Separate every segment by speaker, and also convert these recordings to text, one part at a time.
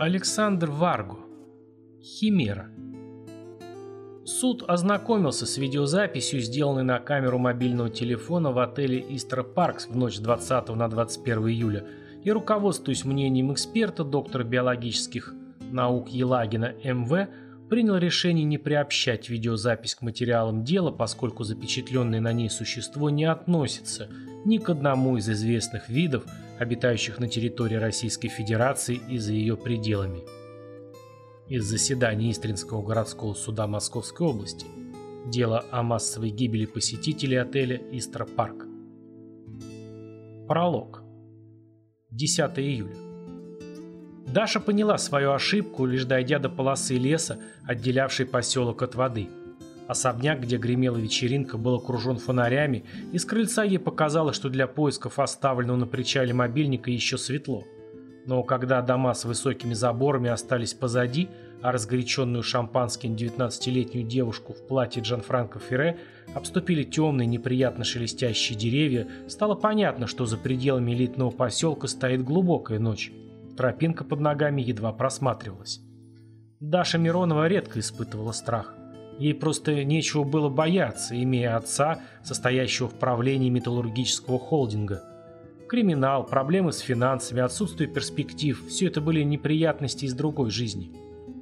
Speaker 1: Александр Варгу. Химера. Суд ознакомился с видеозаписью, сделанной на камеру мобильного телефона в отеле Истра Паркс в ночь с 20 на 21 июля, и, руководствуясь мнением эксперта, доктора биологических наук Елагина МВ, принял решение не приобщать видеозапись к материалам дела, поскольку запечатленное на ней существо не относится ни к одному из известных видов, обитающих на территории Российской Федерации и за ее пределами. Из заседания Истринского городского суда Московской области. Дело о массовой гибели посетителей отеля Истра Парк. Пролог. 10 июля. Даша поняла свою ошибку, лишь дойдя до полосы леса, отделявшей поселок от воды. Особняк, где гремела вечеринка, был окружен фонарями, и с крыльца ей показалось, что для поисков оставленного на причале мобильника еще светло. Но когда дома с высокими заборами остались позади, а разгоряченную шампанским 19-летнюю девушку в платье Джанфранко Ферре обступили темные, неприятно шелестящие деревья, стало понятно, что за пределами элитного поселка стоит глубокая ночь. Тропинка под ногами едва просматривалась. Даша Миронова редко испытывала страх. Ей просто нечего было бояться, имея отца, состоящего в правлении металлургического холдинга. Криминал, проблемы с финансами, отсутствие перспектив – все это были неприятности из другой жизни.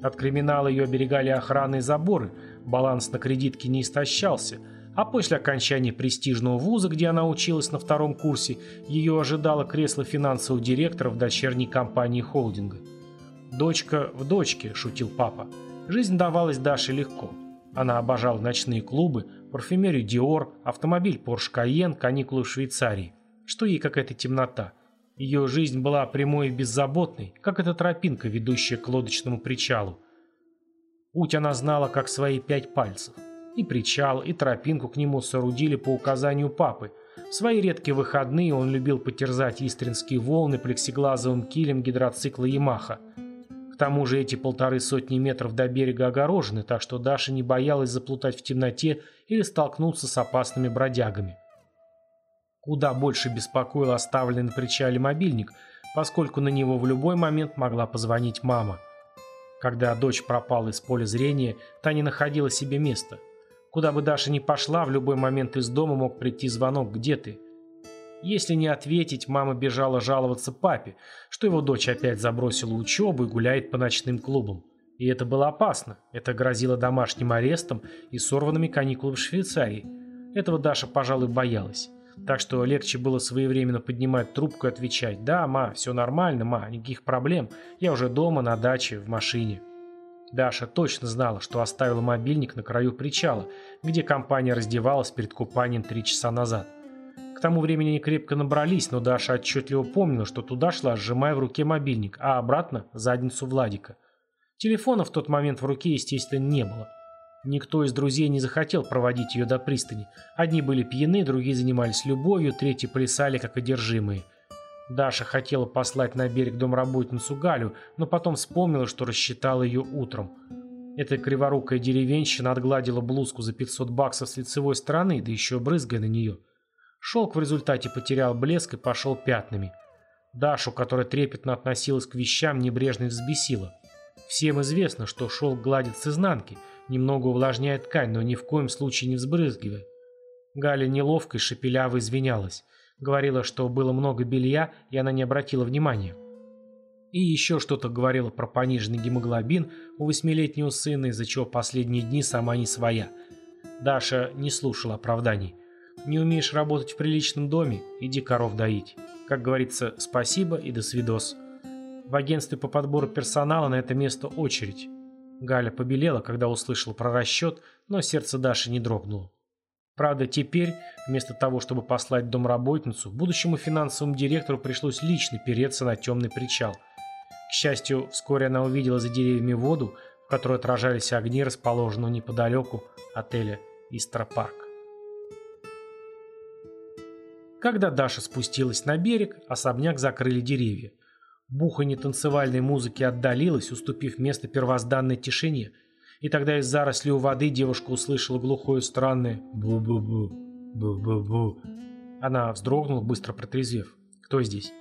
Speaker 1: От криминала ее оберегали охранные заборы, баланс на кредитке не истощался, а после окончания престижного вуза, где она училась на втором курсе, ее ожидало кресло финансового директора в дочерней компании холдинга. «Дочка в дочке», – шутил папа. Жизнь давалась Даше легко. Она обожала ночные клубы, парфюмерию Dior, автомобиль Porsche Cayenne, каникулы в Швейцарии. Что ей какая-то темнота? Ее жизнь была прямой и беззаботной, как эта тропинка, ведущая к лодочному причалу. Путь она знала, как свои пять пальцев. И причал, и тропинку к нему соорудили по указанию папы. В свои редкие выходные он любил потерзать истринские волны плексиглазовым килем гидроцикла «Ямаха». Тому же эти полторы сотни метров до берега огорожены, так что Даша не боялась заплутать в темноте или столкнуться с опасными бродягами. Куда больше беспокоил оставленный на причале мобильник, поскольку на него в любой момент могла позвонить мама. Когда дочь пропала из поля зрения, та не находила себе места. Куда бы Даша ни пошла, в любой момент из дома мог прийти звонок «Где ты?». Если не ответить, мама бежала жаловаться папе, что его дочь опять забросила учебу и гуляет по ночным клубам. И это было опасно. Это грозило домашним арестом и сорванными каникулами в Швейцарии. Этого Даша, пожалуй, боялась. Так что легче было своевременно поднимать трубку и отвечать «Да, ма, все нормально, ма, никаких проблем. Я уже дома, на даче, в машине». Даша точно знала, что оставила мобильник на краю причала, где компания раздевалась перед купанием три часа назад. К тому времени они крепко набрались, но Даша отчетливо помнила, что туда шла, сжимая в руке мобильник, а обратно – задницу Владика. Телефона в тот момент в руке, естественно, не было. Никто из друзей не захотел проводить ее до пристани. Одни были пьяны, другие занимались любовью, третьи плясали как одержимые. Даша хотела послать на берег домработницу Галю, но потом вспомнила, что рассчитала ее утром. Эта криворукая деревенщина отгладила блузку за 500 баксов с лицевой стороны, да еще брызгая на нее. Шелк в результате потерял блеск и пошел пятнами. Дашу, которая трепетно относилась к вещам, небрежно взбесила. Всем известно, что шелк гладит с изнанки, немного увлажняет ткань, но ни в коем случае не взбрызгивает. Галя неловко и шепеляво извинялась. Говорила, что было много белья, и она не обратила внимания. И еще что-то говорила про пониженный гемоглобин у восьмилетнего сына, из-за чего последние дни сама не своя. Даша не слушала оправданий. Не умеешь работать в приличном доме, иди коров доить. Как говорится, спасибо и до свидос. В агентстве по подбору персонала на это место очередь. Галя побелела, когда услышала про расчет, но сердце Даши не дрогнуло. Правда, теперь, вместо того, чтобы послать домработницу, будущему финансовому директору пришлось лично переться на темный причал. К счастью, вскоре она увидела за деревьями воду, в которой отражались огни, расположенного неподалеку отеля Истропарк. Когда Даша спустилась на берег, особняк закрыли деревья. Буханье танцевальной музыки отдалилось, уступив место первозданной тишине. И тогда из зарослей у воды девушка услышала глухое странное «бу-бу-бу, бу-бу-бу». Она вздрогнула, быстро протрезвев. «Кто здесь?»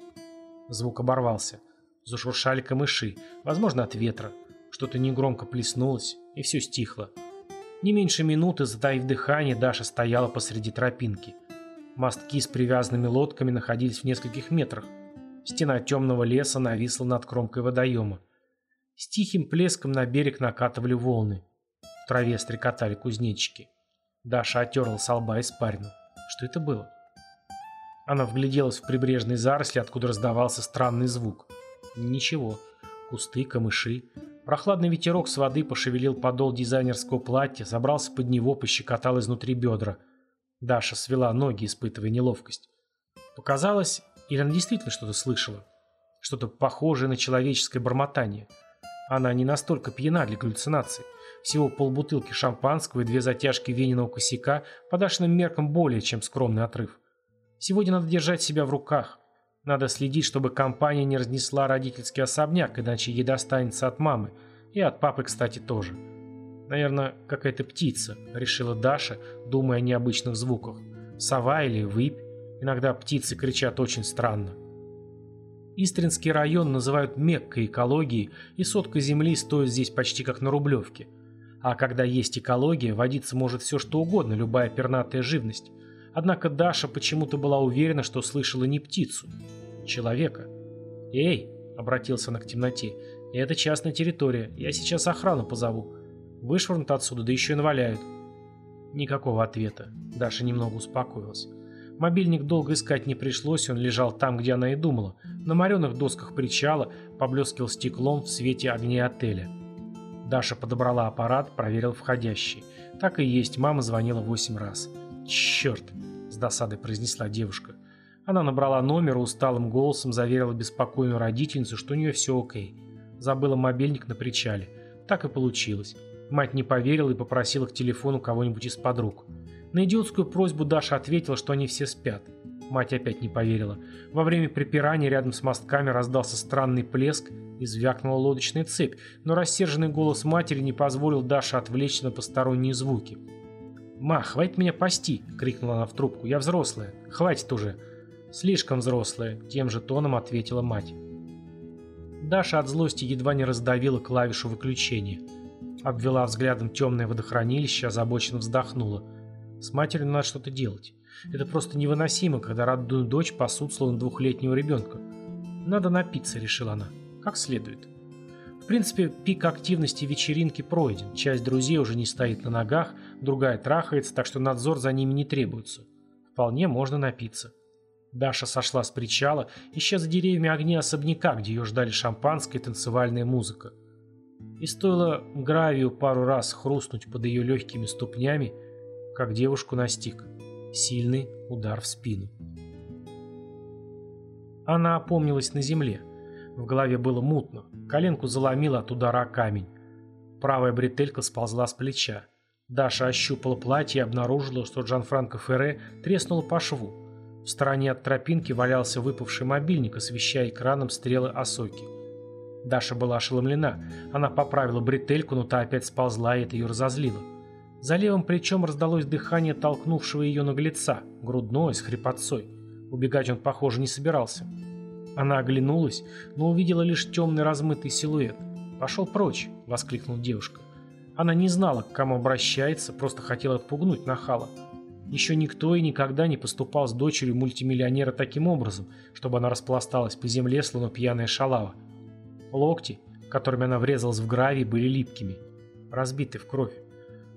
Speaker 1: Звук оборвался. Зашуршали камыши, возможно, от ветра. Что-то негромко плеснулось, и все стихло. Не меньше минуты, затаив дыхание, Даша стояла посреди тропинки. Мостки с привязанными лодками находились в нескольких метрах. Стена темного леса нависла над кромкой водоема. С тихим плеском на берег накатывали волны. В траве стрекотали кузнечики. Даша отерла с лба испарину. Что это было? Она вгляделась в прибрежные заросли, откуда раздавался странный звук. Ничего. Кусты, камыши. Прохладный ветерок с воды пошевелил подол дизайнерского платья, забрался под него, пощекотал изнутри бедра. Даша свела ноги, испытывая неловкость. Показалось, или она действительно что-то слышала? Что-то похожее на человеческое бормотание. Она не настолько пьяна для галлюцинаций. Всего полбутылки шампанского и две затяжки вениного косяка по Дашиным меркам более чем скромный отрыв. Сегодня надо держать себя в руках. Надо следить, чтобы компания не разнесла родительский особняк, иначе ей достанется от мамы. И от папы, кстати, тоже. Наверное, какая-то птица, решила Даша, думая о необычных звуках. Сова или выпь. Иногда птицы кричат очень странно. Истринский район называют Меккой экологии, и сотка земли стоит здесь почти как на Рублевке. А когда есть экология, водиться может все что угодно, любая пернатая живность. Однако Даша почему-то была уверена, что слышала не птицу, человека. «Эй!» — обратился она к темноте. «Это частная территория. Я сейчас охрану позову. Вышвырнут отсюда, да еще и наваляют». Никакого ответа. Даша немного успокоилась. Мобильник долго искать не пришлось, он лежал там, где она и думала. На мореных досках причала поблескивал стеклом в свете огней отеля. Даша подобрала аппарат, проверил входящий. Так и есть, мама звонила восемь раз. «Черт!» – с досадой произнесла девушка. Она набрала номер усталым голосом заверила беспокойную родительницу, что у нее все окей. Забыла мобильник на причале. Так и получилось. Мать не поверила и попросила к телефону кого-нибудь из подруг. На идиотскую просьбу Даша ответила, что они все спят. Мать опять не поверила. Во время припирания рядом с мостками раздался странный плеск и звякнула лодочная цепь, но рассерженный голос матери не позволил Даше отвлечься на посторонние звуки. «Ма, хватит меня пасти!» — крикнула она в трубку. «Я взрослая. Хватит уже!» «Слишком взрослая», — тем же тоном ответила мать. Даша от злости едва не раздавила клавишу выключения. Обвела взглядом темное водохранилище, озабоченно вздохнула. С матерью надо что-то делать. Это просто невыносимо, когда родную дочь пасут словно двухлетнего ребенка. Надо напиться, решила она. Как следует. В принципе, пик активности вечеринки пройден. Часть друзей уже не стоит на ногах, другая трахается, так что надзор за ними не требуется. Вполне можно напиться. Даша сошла с причала, ища за деревьями огни особняка, где ее ждали шампанское и танцевальная музыка. И стоило гравию пару раз хрустнуть под ее легкими ступнями, как девушку настиг. Сильный удар в спину. Она опомнилась на земле. В голове было мутно. Коленку заломило от удара камень. Правая бретелька сползла с плеча. Даша ощупала платье и обнаружила, что Джанфранко Ферре треснула по шву. В стороне от тропинки валялся выпавший мобильник, освещая экраном стрелы осоки. Даша была ошеломлена. Она поправила бретельку, но та опять сползла, и это ее разозлило. За левым плечом раздалось дыхание толкнувшего ее наглеца, грудное, с хрипотцой. Убегать он, похоже, не собирался. Она оглянулась, но увидела лишь темный размытый силуэт. «Пошел прочь!» — воскликнула девушка. Она не знала, к кому обращается, просто хотела отпугнуть нахала. Еще никто и никогда не поступал с дочерью мультимиллионера таким образом, чтобы она распласталась по земле, словно пьяная шалава. Локти, которыми она врезалась в гравий, были липкими, разбиты в кровь.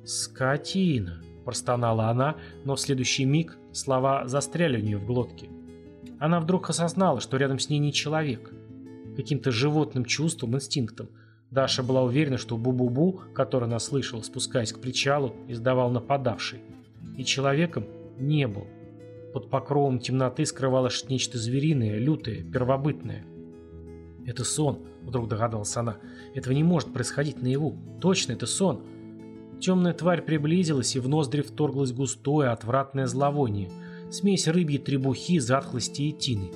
Speaker 1: «Скотина!» – простонала она, но в следующий миг слова застряли у нее в глотке. Она вдруг осознала, что рядом с ней не человек. Каким-то животным чувством, инстинктом. Даша была уверена, что бу-бу-бу, который она слышала, спускаясь к причалу, издавал нападавший. И человеком не был. Под покровом темноты скрывалось нечто звериное, лютое, первобытное. «Это сон», — вдруг догадалась она. «Этого не может происходить наяву. Точно, это сон». Темная тварь приблизилась, и в ноздри вторглось густое, отвратное зловоние. Смесь рыбьей требухи, затхлости и тины.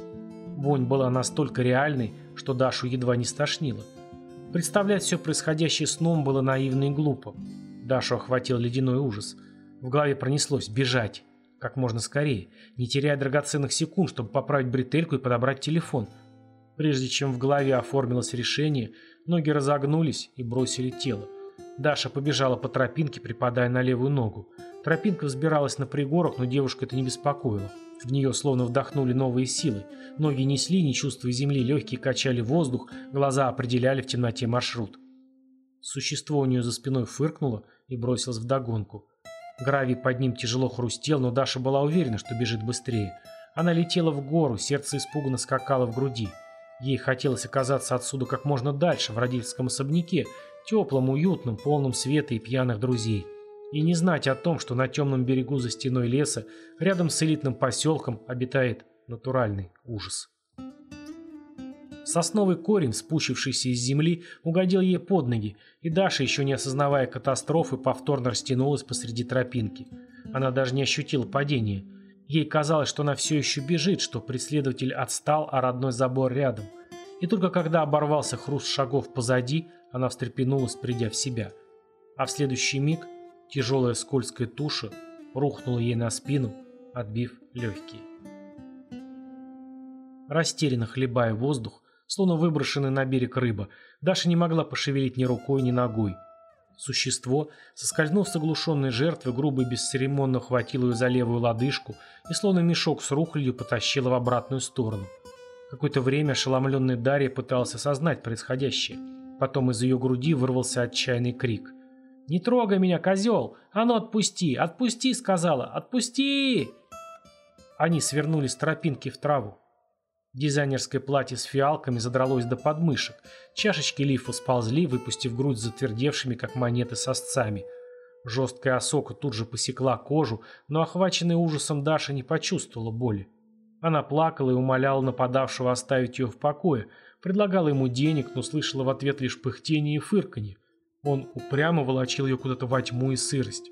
Speaker 1: Вонь была настолько реальной, что Дашу едва не стошнило. Представлять все происходящее сном было наивно и глупо. Дашу охватил ледяной ужас. В голове пронеслось «бежать». Как можно скорее, не теряя драгоценных секунд, чтобы поправить бретельку и подобрать телефон. Прежде чем в голове оформилось решение, ноги разогнулись и бросили тело. Даша побежала по тропинке, припадая на левую ногу. Тропинка взбиралась на пригорок, но девушка это не беспокоило. В нее словно вдохнули новые силы. Ноги несли, не чувствуя земли, легкие качали воздух, глаза определяли в темноте маршрут. Существо у нее за спиной фыркнуло и бросилось вдогонку. Гравий под ним тяжело хрустел, но Даша была уверена, что бежит быстрее. Она летела в гору, сердце испуганно скакало в груди. Ей хотелось оказаться отсюда как можно дальше, в родительском особняке, теплым, уютным, полным света и пьяных друзей. И не знать о том, что на темном берегу за стеной леса, рядом с элитным поселком, обитает натуральный ужас. Сосновый корень, спущившийся из земли, угодил ей под ноги, и Даша, еще не осознавая катастрофы, повторно растянулась посреди тропинки. Она даже не ощутила падения. Ей казалось, что она все еще бежит, что преследователь отстал, а родной забор рядом. И только когда оборвался хруст шагов позади, она встрепенулась, придя в себя. А в следующий миг тяжелая скользкая туша рухнула ей на спину, отбив легкие. Растерянно хлебая воздух, словно выброшенная на берег рыба, Даша не могла пошевелить ни рукой, ни ногой. Существо, соскользнув с оглушенной жертвы, грубо и бесцеремонно хватило ее за левую лодыжку и словно мешок с рухлядью потащило в обратную сторону. Какое-то время ошеломленная Дарья пыталась осознать происходящее. Потом из ее груди вырвался отчаянный крик. «Не трогай меня, козел! А ну отпусти! Отпусти!» — сказала. «Отпусти!» Они свернули с тропинки в траву. Дизайнерское платье с фиалками задралось до подмышек. Чашечки лифа сползли, выпустив грудь затвердевшими, как монеты сосцами. Жесткая осока тут же посекла кожу, но охваченная ужасом Даша не почувствовала боли. Она плакала и умоляла нападавшего оставить ее в покое, предлагала ему денег, но слышала в ответ лишь пыхтение и фырканье. Он упрямо волочил ее куда-то во тьму и сырость.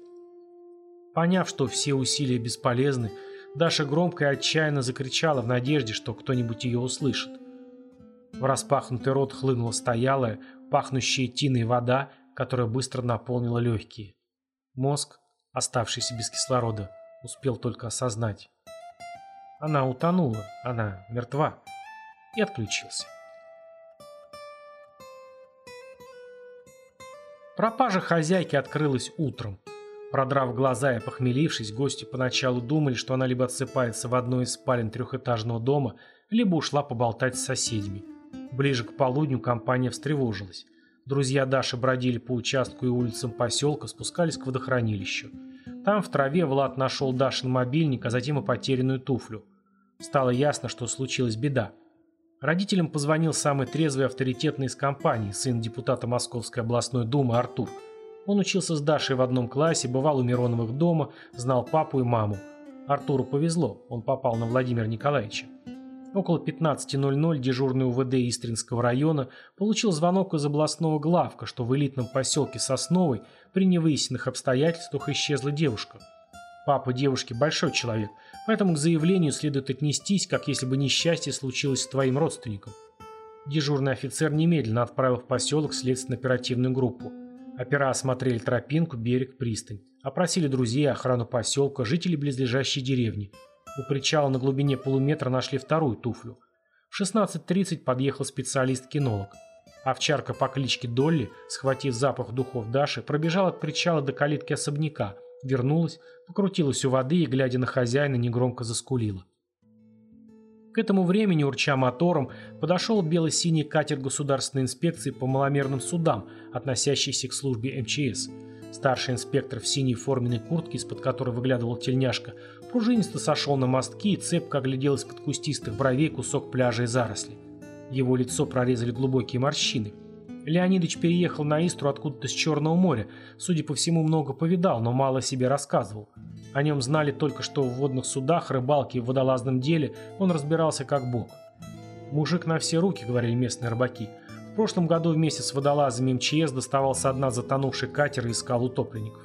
Speaker 1: Поняв, что все усилия бесполезны, Даша громко и отчаянно закричала в надежде, что кто-нибудь ее услышит. В распахнутый рот хлынула стоялая, пахнущая тиной вода, которая быстро наполнила легкие. Мозг, оставшийся без кислорода, успел только осознать. Она утонула, она мертва, и отключился. Пропажа хозяйки открылась утром. Продрав глаза и похмелившись, гости поначалу думали, что она либо отсыпается в одной из спален трехэтажного дома, либо ушла поболтать с соседями. Ближе к полудню компания встревожилась. Друзья Даши бродили по участку и улицам поселка, спускались к водохранилищу. Там в траве Влад нашел Дашин мобильник, а затем и потерянную туфлю. Стало ясно, что случилась беда. Родителям позвонил самый трезвый авторитетный из компаний, сын депутата Московской областной думы Артур – он учился с Дашей в одном классе, бывал у Мироновых дома, знал папу и маму. Артуру повезло, он попал на Владимира Николаевича. Около 15.00 дежурный УВД Истринского района получил звонок из областного главка, что в элитном поселке Сосновой при невыясненных обстоятельствах исчезла девушка. Папа девушки большой человек, поэтому к заявлению следует отнестись, как если бы несчастье случилось с твоим родственником. Дежурный офицер немедленно отправил в поселок следственно-оперативную группу. Опера осмотрели тропинку, берег, пристань. Опросили друзей, охрану поселка, жителей близлежащей деревни. У причала на глубине полуметра нашли вторую туфлю. В 16.30 подъехал специалист-кинолог. Овчарка по кличке Долли, схватив запах духов Даши, пробежала от причала до калитки особняка, вернулась, покрутилась у воды и, глядя на хозяина, негромко заскулила. К этому времени, урча мотором, подошел бело-синий катер государственной инспекции по маломерным судам, относящийся к службе МЧС. Старший инспектор в синей форменной куртке, из-под которой выглядывал тельняшка, пружинисто сошел на мостки и цепко оглядел из-под кустистых бровей кусок пляжа и заросли. Его лицо прорезали глубокие морщины. Леонидович переехал на Истру откуда-то с Черного моря. Судя по всему, много повидал, но мало себе рассказывал. О нем знали только, что в водных судах, рыбалке и водолазном деле он разбирался как бог. «Мужик на все руки», — говорили местные рыбаки. В прошлом году вместе с водолазами МЧС доставался одна затонувший катер и искал утопленников.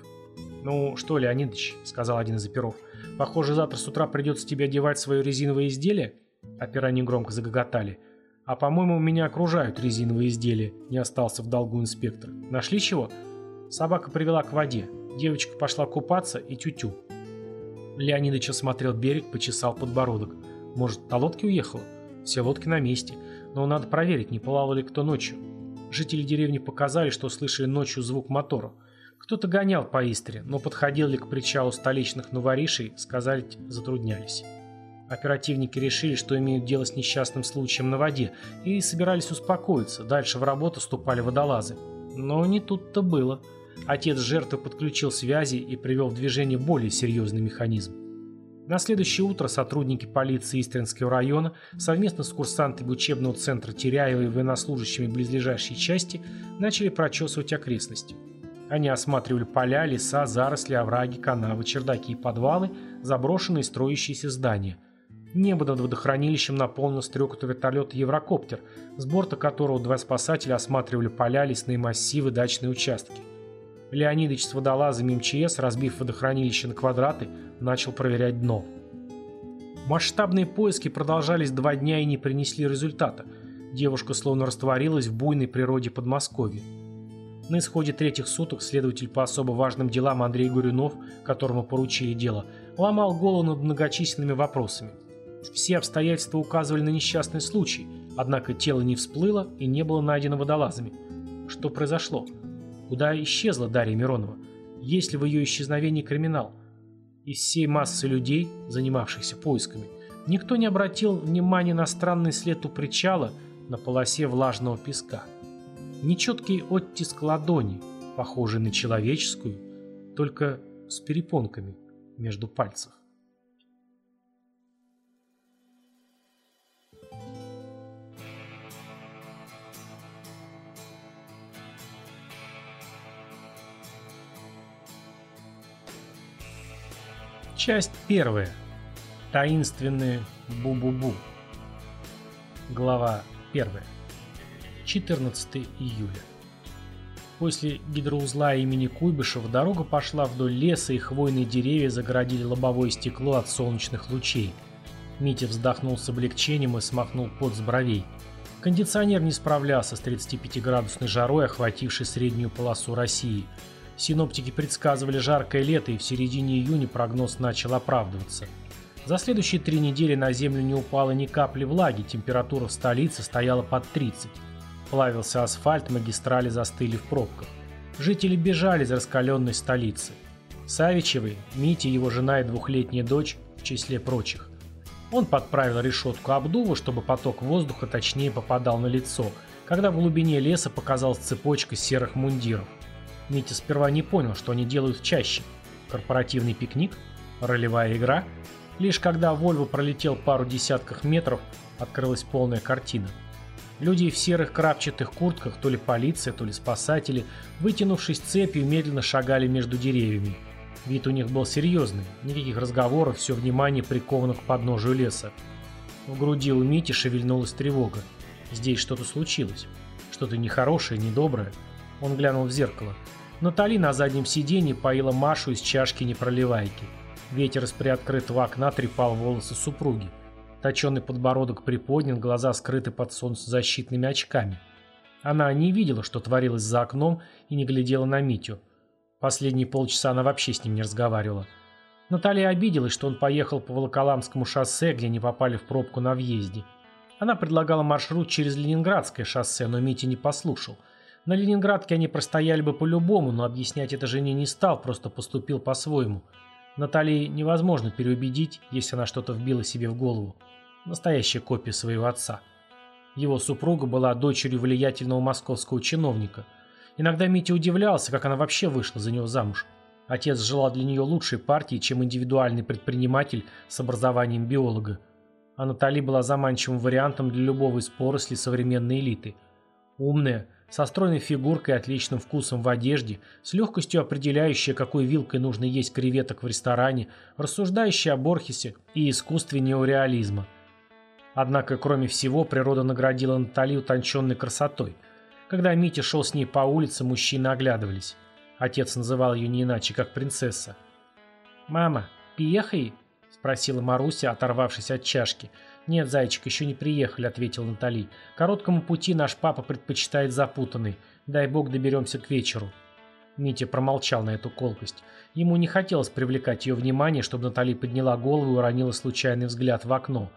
Speaker 1: «Ну что, Леонидович», — сказал один из оперов, — «похоже, завтра с утра придется тебе одевать свое резиновое изделие?» Опера негромко загоготали. «А по-моему, меня окружают резиновые изделия», — не остался в долгу инспектор. «Нашли чего?» Собака привела к воде. Девочка пошла купаться и тю-тю. Леонидыч осмотрел берег, почесал подбородок. Может, на лодке уехала? Все лодки на месте. Но надо проверить, не плавал ли кто ночью. Жители деревни показали, что слышали ночью звук мотора. Кто-то гонял по Истре, но подходил ли к причалу столичных новоришей, сказать затруднялись. Оперативники решили, что имеют дело с несчастным случаем на воде, и собирались успокоиться, дальше в работу ступали водолазы. Но не тут-то было. Отец жертвы подключил связи и привел в движение более серьезный механизм. На следующее утро сотрудники полиции Истринского района совместно с курсантами учебного центра Теряева и военнослужащими близлежащей части начали прочесывать окрестности. Они осматривали поля, леса, заросли, овраги, канавы, чердаки и подвалы, заброшенные строящиеся здания. Небо над водохранилищем наполнило стрекоту вертолета «Еврокоптер», с борта которого два спасателя осматривали поля, лесные массивы, дачные участки. Леонидович с водолазами МЧС, разбив водохранилище на квадраты, начал проверять дно. Масштабные поиски продолжались два дня и не принесли результата. Девушка словно растворилась в буйной природе Подмосковья. На исходе третьих суток следователь по особо важным делам Андрей Гурюнов, которому поручили дело, ломал голову над многочисленными вопросами. Все обстоятельства указывали на несчастный случай, однако тело не всплыло и не было найдено водолазами. Что произошло? Куда исчезла Дарья Миронова? Есть ли в ее исчезновении криминал? Из всей массы людей, занимавшихся поисками, никто не обратил внимания на странный след у причала на полосе влажного песка. Нечеткий оттиск ладони, похожий на человеческую, только с перепонками между пальцев. Часть первая. Таинственные бу-бу-бу. Глава первая. 14 июля. После гидроузла имени Куйбышева дорога пошла вдоль леса, и хвойные деревья загородили лобовое стекло от солнечных лучей. Митя вздохнул с облегчением и смахнул пот с бровей. Кондиционер не справлялся с 35-градусной жарой, охватившей среднюю полосу России – Синоптики предсказывали жаркое лето, и в середине июня прогноз начал оправдываться. За следующие три недели на землю не упало ни капли влаги, температура в столице стояла под 30. Плавился асфальт, магистрали застыли в пробках. Жители бежали из раскаленной столицы. Савичевы, Митя, его жена и двухлетняя дочь в числе прочих. Он подправил решетку обдува, чтобы поток воздуха точнее попадал на лицо, когда в глубине леса показалась цепочка серых мундиров. Митя сперва не понял, что они делают чаще. Корпоративный пикник? Ролевая игра? Лишь когда Вольво пролетел пару десятков метров, открылась полная картина. Люди в серых крапчатых куртках, то ли полиция, то ли спасатели, вытянувшись цепью, медленно шагали между деревьями. Вид у них был серьезный, никаких разговоров, все внимание приковано к подножию леса. В груди у Мити шевельнулась тревога. Здесь что-то случилось. Что-то нехорошее, недоброе. Он глянул в зеркало. Натали на заднем сиденье поила Машу из чашки непроливайки. Ветер из приоткрытого окна трепал волосы супруги. Точеный подбородок приподнят, глаза скрыты под солнцезащитными очками. Она не видела, что творилось за окном, и не глядела на Митю. Последние полчаса она вообще с ним не разговаривала. Наталья обиделась, что он поехал по Волоколамскому шоссе, где не попали в пробку на въезде. Она предлагала маршрут через Ленинградское шоссе, но Митя не послушал – на Ленинградке они простояли бы по-любому, но объяснять это жене не стал, просто поступил по-своему. Натальи невозможно переубедить, если она что-то вбила себе в голову. Настоящая копия своего отца. Его супруга была дочерью влиятельного московского чиновника. Иногда Митя удивлялся, как она вообще вышла за него замуж. Отец желал для нее лучшей партии, чем индивидуальный предприниматель с образованием биолога. А Натали была заманчивым вариантом для любого из порослей современной элиты. Умная, со стройной фигуркой и отличным вкусом в одежде, с легкостью определяющая, какой вилкой нужно есть креветок в ресторане, рассуждающая о Борхесе и искусстве неореализма. Однако, кроме всего, природа наградила Натали утонченной красотой. Когда Митя шел с ней по улице, мужчины оглядывались. Отец называл ее не иначе, как принцесса. «Мама, приехай?» – спросила Маруся, оторвавшись от чашки – «Нет, зайчик, еще не приехали», — ответил Натали. «Короткому пути наш папа предпочитает запутанный. Дай бог доберемся к вечеру». Митя промолчал на эту колкость. Ему не хотелось привлекать ее внимание, чтобы Натали подняла голову и уронила случайный взгляд в окно.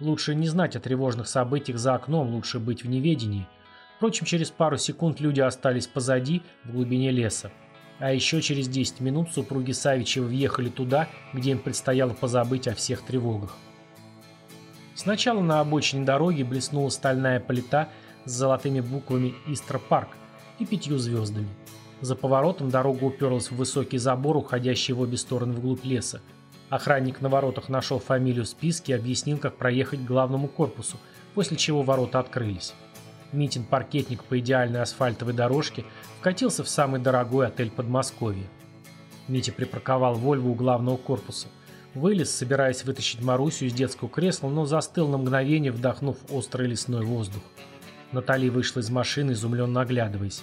Speaker 1: Лучше не знать о тревожных событиях за окном, лучше быть в неведении. Впрочем, через пару секунд люди остались позади, в глубине леса. А еще через 10 минут супруги Савичева въехали туда, где им предстояло позабыть о всех тревогах. Сначала на обочине дороги блеснула стальная плита с золотыми буквами «Истра Парк» и пятью звездами. За поворотом дорога уперлась в высокий забор, уходящий в обе стороны вглубь леса. Охранник на воротах нашел фамилию в списке и объяснил, как проехать к главному корпусу, после чего ворота открылись. Митин-паркетник по идеальной асфальтовой дорожке вкатился в самый дорогой отель Подмосковья. Митя припарковал Вольву у главного корпуса. Вылез, собираясь вытащить Марусю из детского кресла, но застыл на мгновение, вдохнув острый лесной воздух. Натали вышла из машины, изумленно оглядываясь.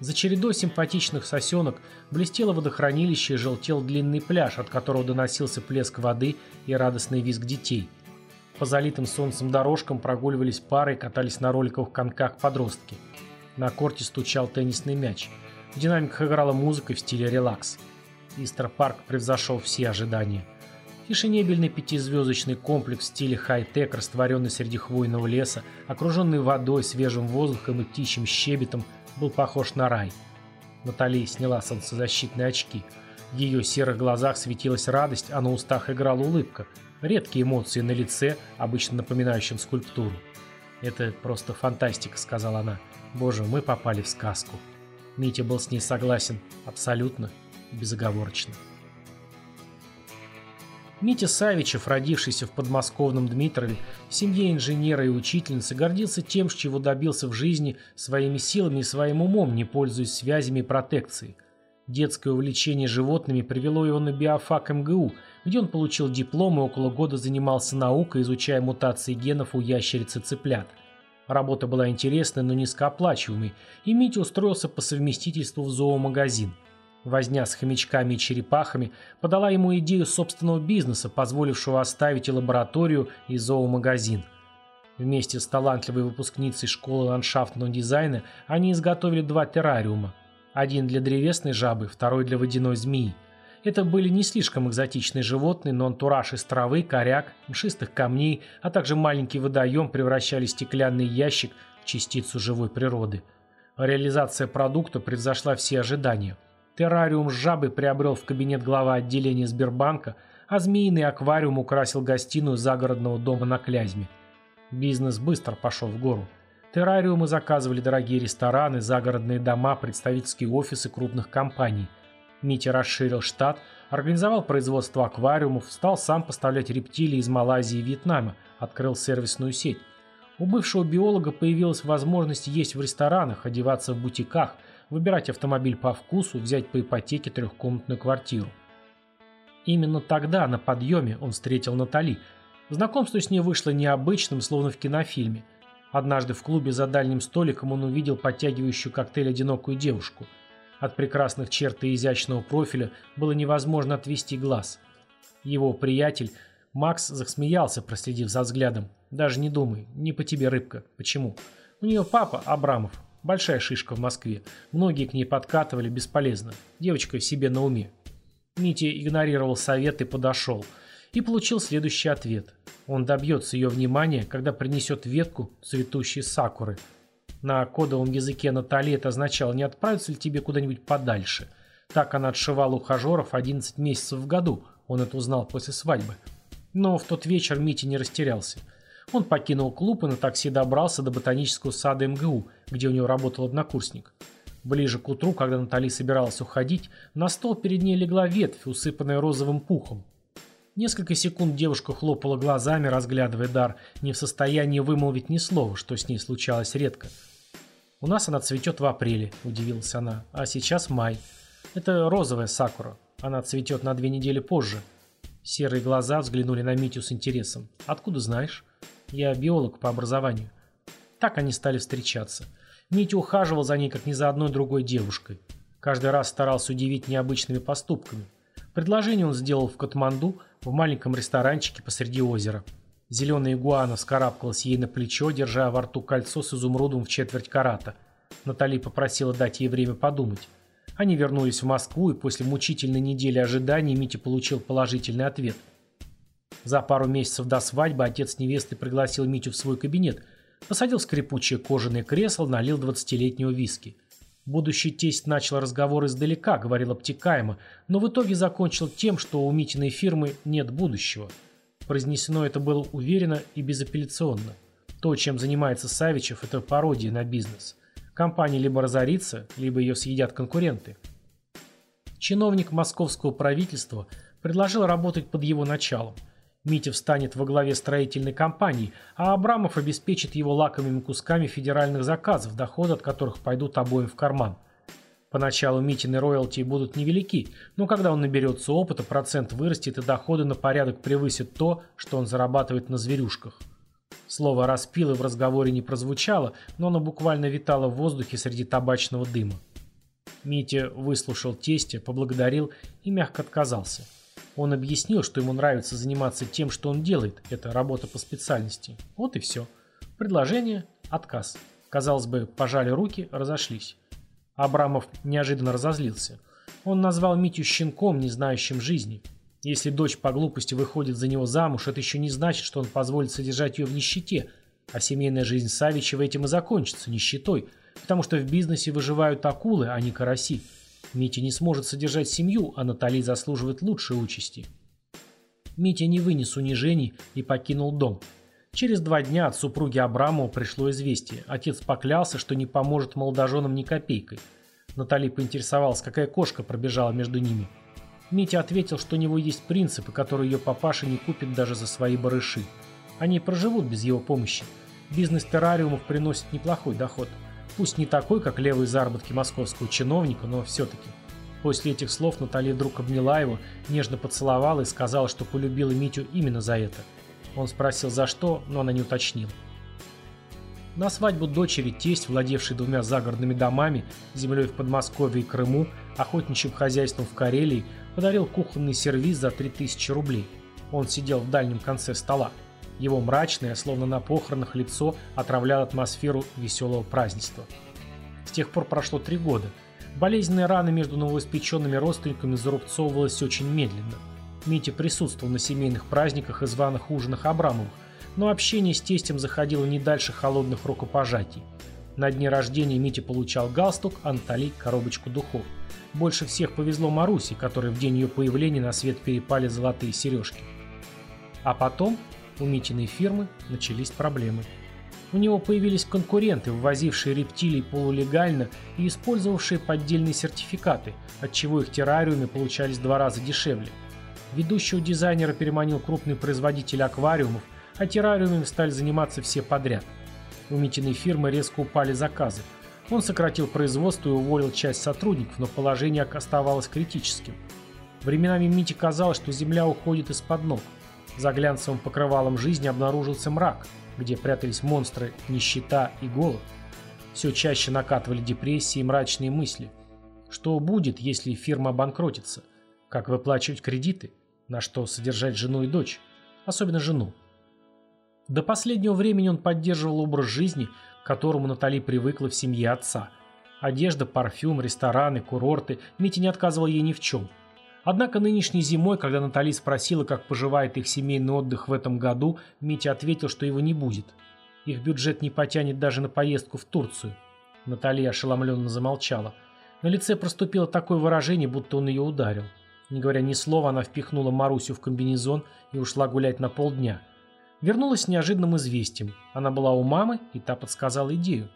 Speaker 1: За чередой симпатичных сосенок блестело водохранилище и желтел длинный пляж, от которого доносился плеск воды и радостный визг детей. По залитым солнцем дорожкам прогуливались пары и катались на роликовых коньках подростки. На корте стучал теннисный мяч. В динамиках играла музыка в стиле релакс. Истер Парк превзошел все ожидания. Фешенебельный пятизвездочный комплекс в стиле хай-тек, растворенный среди хвойного леса, окруженный водой, свежим воздухом и птичьим щебетом, был похож на рай. Натали сняла солнцезащитные очки. В ее серых глазах светилась радость, а на устах играла улыбка. Редкие эмоции на лице, обычно напоминающем скульптуру. «Это просто фантастика», — сказала она. «Боже, мы попали в сказку». Митя был с ней согласен абсолютно безоговорочно. Митя Савичев, родившийся в подмосковном Дмитрове, в семье инженера и учительницы, гордился тем, чего добился в жизни своими силами и своим умом, не пользуясь связями и протекцией. Детское увлечение животными привело его на биофак МГУ, где он получил диплом и около года занимался наукой, изучая мутации генов у ящериц и цыплят. Работа была интересной, но низкооплачиваемой, и Митя устроился по совместительству в зоомагазин – Возня с хомячками и черепахами подала ему идею собственного бизнеса, позволившего оставить и лабораторию, и зоомагазин. Вместе с талантливой выпускницей школы ландшафтного дизайна они изготовили два террариума. Один для древесной жабы, второй для водяной змеи. Это были не слишком экзотичные животные, но антураж из травы, коряк, мшистых камней, а также маленький водоем превращали стеклянный ящик в частицу живой природы. Реализация продукта превзошла все ожидания. Террариум с жабой приобрел в кабинет глава отделения Сбербанка, а змеиный аквариум украсил гостиную загородного дома на Клязьме. Бизнес быстро пошел в гору. Террариумы заказывали дорогие рестораны, загородные дома, представительские офисы крупных компаний. Митя расширил штат, организовал производство аквариумов, стал сам поставлять рептилии из Малайзии и Вьетнама, открыл сервисную сеть. У бывшего биолога появилась возможность есть в ресторанах, одеваться в бутиках – выбирать автомобиль по вкусу, взять по ипотеке трехкомнатную квартиру. Именно тогда, на подъеме, он встретил Натали. Знакомство с ней вышло необычным, словно в кинофильме. Однажды в клубе за дальним столиком он увидел подтягивающую коктейль одинокую девушку. От прекрасных черт и изящного профиля было невозможно отвести глаз. Его приятель Макс засмеялся, проследив за взглядом. «Даже не думай, не по тебе рыбка. Почему? У нее папа Абрамов, Большая шишка в Москве. Многие к ней подкатывали бесполезно. Девочка себе на уме. Митя игнорировал совет и подошел. И получил следующий ответ. Он добьется ее внимания, когда принесет ветку цветущей сакуры. На кодовом языке Натали это означало, не отправиться ли тебе куда-нибудь подальше. Так она отшивала ухажеров 11 месяцев в году. Он это узнал после свадьбы. Но в тот вечер Митя не растерялся. Он покинул клуб и на такси добрался до ботанического сада МГУ, где у него работал однокурсник. Ближе к утру, когда Натали собиралась уходить, на стол перед ней легла ветвь, усыпанная розовым пухом. Несколько секунд девушка хлопала глазами, разглядывая дар, не в состоянии вымолвить ни слова, что с ней случалось редко. «У нас она цветет в апреле», – удивилась она, – «а сейчас май. Это розовая сакура. Она цветет на две недели позже». Серые глаза взглянули на Митю с интересом. «Откуда знаешь?» Я биолог по образованию. Так они стали встречаться. Митя ухаживал за ней, как ни за одной другой девушкой. Каждый раз старался удивить необычными поступками. Предложение он сделал в Катманду, в маленьком ресторанчике посреди озера. Зеленая игуана вскарабкалась ей на плечо, держа во рту кольцо с изумрудом в четверть карата. Натали попросила дать ей время подумать. Они вернулись в Москву, и после мучительной недели ожиданий Митя получил положительный ответ – За пару месяцев до свадьбы отец невесты пригласил Митю в свой кабинет, посадил скрипучее кожаное кресло, налил двадцатилетнего виски. Будущий тесть начал разговор издалека, говорил обтекаемо, но в итоге закончил тем, что у Митиной фирмы нет будущего. Произнесено это было уверенно и безапелляционно. То, чем занимается Савичев, это пародия на бизнес. Компания либо разорится, либо ее съедят конкуренты. Чиновник московского правительства предложил работать под его началом. Митя станет во главе строительной компании, а Абрамов обеспечит его лакомыми кусками федеральных заказов, доходы от которых пойдут обоим в карман. Поначалу Митины роялти будут невелики, но когда он наберется опыта, процент вырастет и доходы на порядок превысят то, что он зарабатывает на зверюшках. Слово «распилы» в разговоре не прозвучало, но оно буквально витало в воздухе среди табачного дыма. Митя выслушал тестя, поблагодарил и мягко отказался. Он объяснил, что ему нравится заниматься тем, что он делает, это работа по специальности. Вот и все. Предложение – отказ. Казалось бы, пожали руки, разошлись. Абрамов неожиданно разозлился. Он назвал Митю щенком, не знающим жизни. Если дочь по глупости выходит за него замуж, это еще не значит, что он позволит содержать ее в нищете, а семейная жизнь Савичева этим и закончится, нищетой – потому что в бизнесе выживают акулы, а не караси. Митя не сможет содержать семью, а Натали заслуживает лучшей участи. Митя не вынес унижений и покинул дом. Через два дня от супруги Абрамова пришло известие. Отец поклялся, что не поможет молодоженам ни копейкой. Натали поинтересовалась, какая кошка пробежала между ними. Митя ответил, что у него есть принципы, которые ее папаша не купит даже за свои барыши. Они проживут без его помощи. Бизнес террариумов приносит неплохой доход – Пусть не такой, как левые заработки московского чиновника, но все-таки. После этих слов Наталья вдруг обняла его, нежно поцеловала и сказала, что полюбила Митю именно за это. Он спросил за что, но она не уточнила. На свадьбу дочери тесть, владевший двумя загородными домами, землей в Подмосковье и Крыму, охотничьим хозяйством в Карелии, подарил кухонный сервиз за 3000 рублей. Он сидел в дальнем конце стола. Его мрачное, словно на похоронах лицо, отравляло атмосферу веселого празднества. С тех пор прошло три года. Болезненная рана между новоиспеченными родственниками зарубцовывалась очень медленно. Митя присутствовал на семейных праздниках и званых ужинах Абрамовых, но общение с тестем заходило не дальше холодных рукопожатий. На дне рождения Митя получал галстук, а Натали – коробочку духов. Больше всех повезло Марусе, которой в день ее появления на свет перепали золотые сережки. А потом у Митиной фирмы начались проблемы. У него появились конкуренты, ввозившие рептилий полулегально и использовавшие поддельные сертификаты, отчего их террариумы получались два раза дешевле. Ведущего дизайнера переманил крупный производитель аквариумов, а террариумами стали заниматься все подряд. У Митиной фирмы резко упали заказы. Он сократил производство и уволил часть сотрудников, но положение оставалось критическим. Временами Мите казалось, что земля уходит из-под ног. За глянцевым покрывалом жизни обнаружился мрак, где прятались монстры, нищета и голод. Все чаще накатывали депрессии и мрачные мысли. Что будет, если фирма обанкротится? Как выплачивать кредиты? На что содержать жену и дочь? Особенно жену. До последнего времени он поддерживал образ жизни, к которому Натали привыкла в семье отца. Одежда, парфюм, рестораны, курорты. Митя не отказывал ей ни в чем – Однако нынешней зимой, когда Натали спросила, как поживает их семейный отдых в этом году, Митя ответил, что его не будет. Их бюджет не потянет даже на поездку в Турцию. Наталья ошеломленно замолчала. На лице проступило такое выражение, будто он ее ударил. Не говоря ни слова, она впихнула Марусю в комбинезон и ушла гулять на полдня. Вернулась с неожиданным известием. Она была у мамы, и та подсказала идею.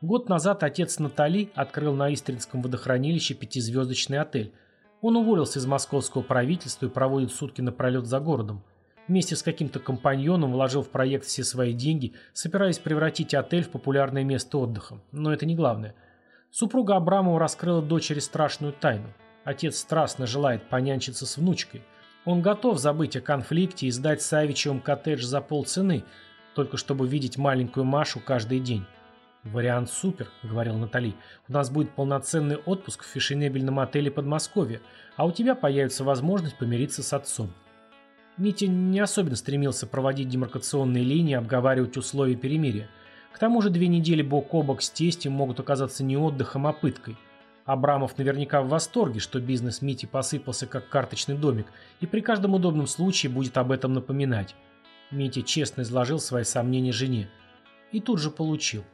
Speaker 1: Год назад отец Натали открыл на Истринском водохранилище пятизвездочный отель – он уволился из московского правительства и проводит сутки напролет за городом. Вместе с каким-то компаньоном вложил в проект все свои деньги, собираясь превратить отель в популярное место отдыха. Но это не главное. Супруга Абрамова раскрыла дочери страшную тайну. Отец страстно желает понянчиться с внучкой. Он готов забыть о конфликте и сдать Савичевым коттедж за полцены, только чтобы видеть маленькую Машу каждый день. «Вариант супер», — говорил Натали. «У нас будет полноценный отпуск в фешенебельном отеле Подмосковья, а у тебя появится возможность помириться с отцом». Митя не особенно стремился проводить демаркационные линии, обговаривать условия перемирия. К тому же две недели бок о бок с тестем могут оказаться не отдыхом, а пыткой. Абрамов наверняка в восторге, что бизнес Мити посыпался как карточный домик, и при каждом удобном случае будет об этом напоминать. Митя честно изложил свои сомнения жене. И тут же получил.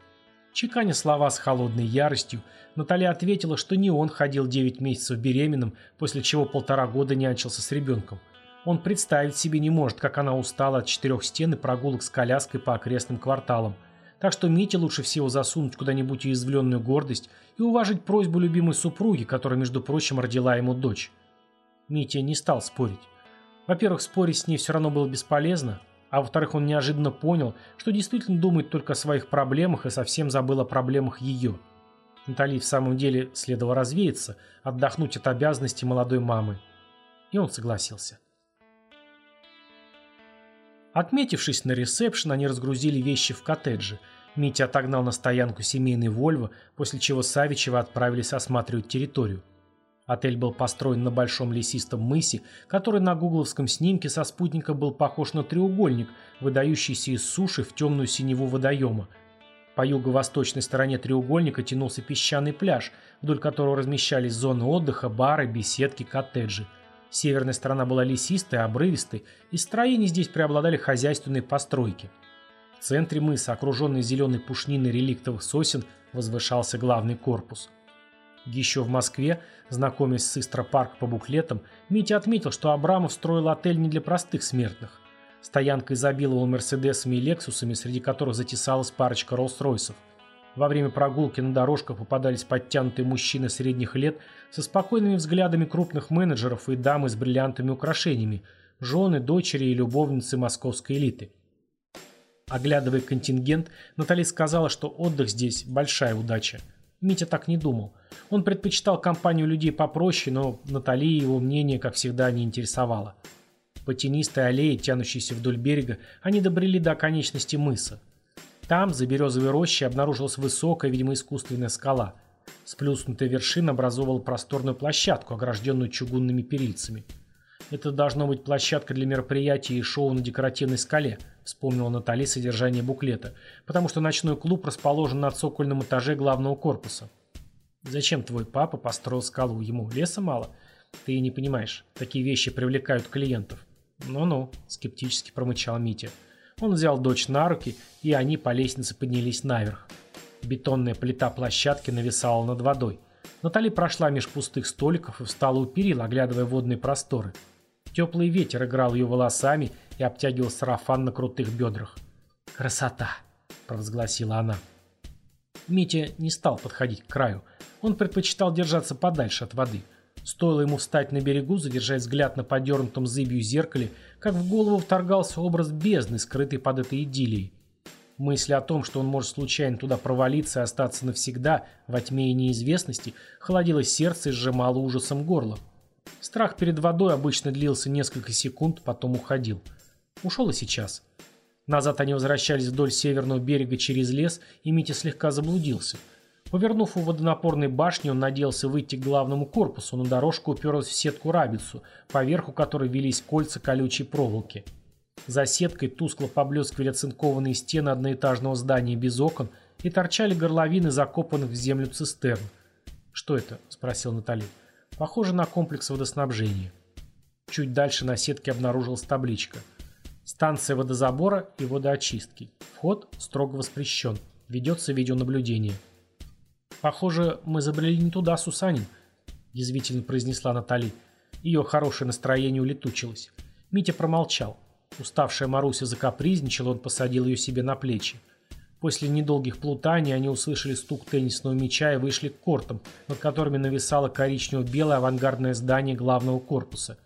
Speaker 1: Чеканя слова с холодной яростью, Наталья ответила, что не он ходил 9 месяцев беременным, после чего полтора года нянчился с ребенком. Он представить себе не может, как она устала от четырех стен и прогулок с коляской по окрестным кварталам. Так что Мите лучше всего засунуть куда-нибудь уязвленную гордость и уважить просьбу любимой супруги, которая, между прочим, родила ему дочь. Митя не стал спорить. Во-первых, спорить с ней все равно было бесполезно, а во-вторых, он неожиданно понял, что действительно думает только о своих проблемах и совсем забыл о проблемах ее. Натали в самом деле следовало развеяться, отдохнуть от обязанностей молодой мамы. И он согласился. Отметившись на ресепшн, они разгрузили вещи в коттедже. Митя отогнал на стоянку семейный «Вольво», после чего Савичева отправились осматривать территорию. Отель был построен на большом лесистом мысе, который на гугловском снимке со спутника был похож на треугольник, выдающийся из суши в темную синеву водоема. По юго-восточной стороне треугольника тянулся песчаный пляж, вдоль которого размещались зоны отдыха, бары, беседки, коттеджи. Северная сторона была лесистой, обрывистой, и строения здесь преобладали хозяйственные постройки. В центре мыса, окруженный зеленой пушниной реликтовых сосен, возвышался главный корпус – еще в Москве, знакомясь с Истропарк по буклетам, Митя отметил, что Абрамов строил отель не для простых смертных. Стоянка изобиловала Мерседесами и Лексусами, среди которых затесалась парочка Роллс-Ройсов. Во время прогулки на дорожках попадались подтянутые мужчины средних лет со спокойными взглядами крупных менеджеров и дамы с бриллиантами украшениями, жены, дочери и любовницы московской элиты. Оглядывая контингент, Натали сказала, что отдых здесь – большая удача – Митя так не думал. Он предпочитал компанию людей попроще, но Натали его мнение, как всегда, не интересовало. По тенистой аллее, тянущейся вдоль берега, они добрели до конечности мыса. Там, за березовой рощей, обнаружилась высокая, видимо, искусственная скала. Сплюснутая вершина образовывала просторную площадку, огражденную чугунными перильцами. Это должно быть площадка для мероприятий и шоу на декоративной скале –— вспомнила Натали содержание буклета, потому что ночной клуб расположен на цокольном этаже главного корпуса. «Зачем твой папа построил скалу? Ему леса мало? Ты не понимаешь, такие вещи привлекают клиентов». «Ну-ну», — скептически промычал Митя. Он взял дочь на руки, и они по лестнице поднялись наверх. Бетонная плита площадки нависала над водой. Натали прошла меж пустых столиков и встала у перил, оглядывая водные просторы. Теплый ветер играл ее волосами и обтягивал сарафан на крутых бедрах. «Красота!» – провозгласила она. Митя не стал подходить к краю. Он предпочитал держаться подальше от воды. Стоило ему встать на берегу, задержать взгляд на подернутом зыбью зеркале, как в голову вторгался образ бездны, скрытый под этой идиллией. Мысль о том, что он может случайно туда провалиться и остаться навсегда во тьме и неизвестности, холодила сердце и сжимала ужасом горло. Страх перед водой обычно длился несколько секунд, потом уходил. Ушел и сейчас. Назад они возвращались вдоль северного берега через лес, и Митя слегка заблудился. Повернув у водонапорной башни, он надеялся выйти к главному корпусу, но дорожка уперлась в сетку-рабицу, поверху которой велись кольца колючей проволоки. За сеткой тускло поблескивали оцинкованные стены одноэтажного здания без окон и торчали горловины закопанных в землю цистерн. «Что это?» – спросил Натали. «Похоже на комплекс водоснабжения». Чуть дальше на сетке обнаружилась табличка – Станция водозабора и водоочистки. Вход строго воспрещен. Ведется видеонаблюдение. «Похоже, мы забрели не туда, Сусанин», – язвительно произнесла Натали. Ее хорошее настроение улетучилось. Митя промолчал. Уставшая Маруся закапризничала, он посадил ее себе на плечи. После недолгих плутаний они услышали стук теннисного мяча и вышли к кортам, над которыми нависало коричнево-белое авангардное здание главного корпуса.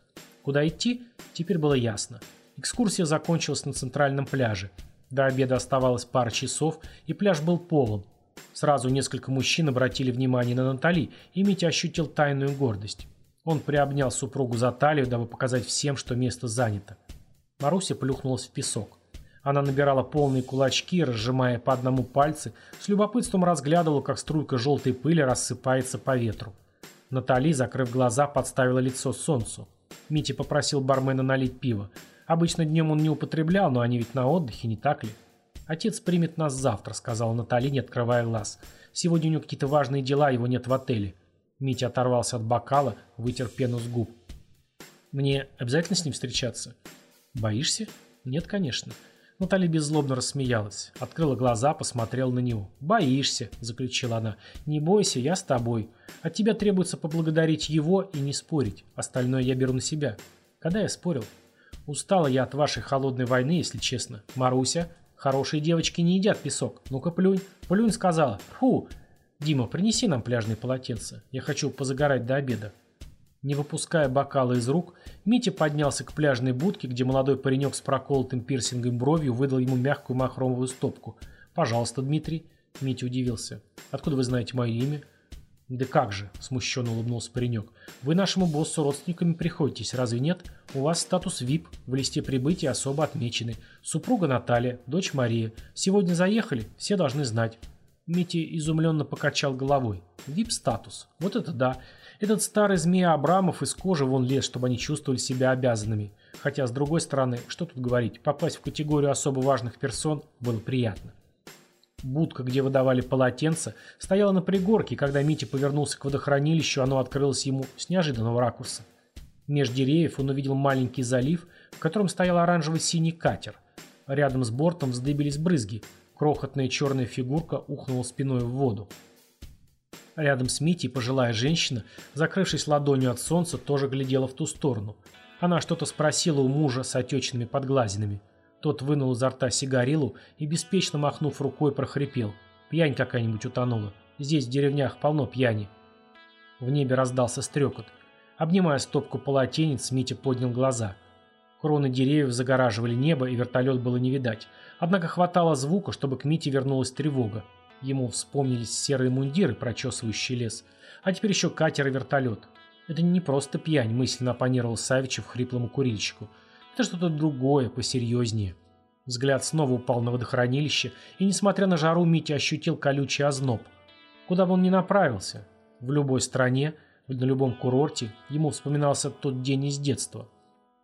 Speaker 1: Куда идти, теперь было ясно. Экскурсия закончилась на центральном пляже. До обеда оставалось пара часов, и пляж был полон. Сразу несколько мужчин обратили внимание на Натали, и Митя ощутил тайную гордость. Он приобнял супругу за талию, дабы показать всем, что место занято. Маруся плюхнулась в песок. Она набирала полные кулачки, разжимая по одному пальцы, с любопытством разглядывала, как струйка желтой пыли рассыпается по ветру. Натали, закрыв глаза, подставила лицо солнцу. Митя попросил бармена налить пиво. Обычно днем он не употреблял, но они ведь на отдыхе, не так ли? «Отец примет нас завтра», — сказала Натали, не открывая глаз. «Сегодня у него какие-то важные дела, его нет в отеле». Митя оторвался от бокала, вытер пену с губ. «Мне обязательно с ним встречаться?» «Боишься?» «Нет, конечно». Наталья беззлобно рассмеялась, открыла глаза, посмотрела на него. «Боишься», — заключила она. «Не бойся, я с тобой. От тебя требуется поблагодарить его и не спорить. Остальное я беру на себя. Когда я спорил? Устала я от вашей холодной войны, если честно. Маруся, хорошие девочки не едят песок. Ну-ка плюнь. Плюнь, сказала. Фу. Дима, принеси нам пляжные полотенца. Я хочу позагорать до обеда. Не выпуская бокала из рук, Митя поднялся к пляжной будке, где молодой паренек с проколотым пирсингом бровью выдал ему мягкую махромовую стопку. «Пожалуйста, Дмитрий». Митя удивился. «Откуда вы знаете мое имя?» «Да как же», — смущенно улыбнулся паренек. «Вы нашему боссу родственниками приходитесь, разве нет? У вас статус ВИП, в листе прибытия особо отмечены. Супруга Наталья, дочь Мария. Сегодня заехали, все должны знать». Митя изумленно покачал головой. «ВИП-статус. Вот это да. Этот старый змея Абрамов из кожи вон лез, чтобы они чувствовали себя обязанными. Хотя, с другой стороны, что тут говорить, попасть в категорию особо важных персон было приятно. Будка, где выдавали полотенца, стояла на пригорке, и когда Митя повернулся к водохранилищу, оно открылось ему с неожиданного ракурса. Меж деревьев он увидел маленький залив, в котором стоял оранжево-синий катер. Рядом с бортом вздыбились брызги. Крохотная черная фигурка ухнула спиной в воду. Рядом с Митей пожилая женщина, закрывшись ладонью от солнца, тоже глядела в ту сторону. Она что-то спросила у мужа с отечными подглазинами. Тот вынул изо рта сигарилу и, беспечно махнув рукой, прохрипел. «Пьянь какая-нибудь утонула. Здесь в деревнях полно пьяни». В небе раздался стрекот. Обнимая стопку полотенец, Митя поднял глаза. Кроны деревьев загораживали небо, и вертолет было не видать. Однако хватало звука, чтобы к Мите вернулась тревога. Ему вспомнились серые мундиры, прочесывающие лес. А теперь еще катер и вертолет. Это не просто пьянь, мысленно оппонировал Савичев хриплому курильщику. Это что-то другое, посерьезнее. Взгляд снова упал на водохранилище, и, несмотря на жару, Митя ощутил колючий озноб. Куда бы он ни направился, в любой стране, на любом курорте, ему вспоминался тот день из детства.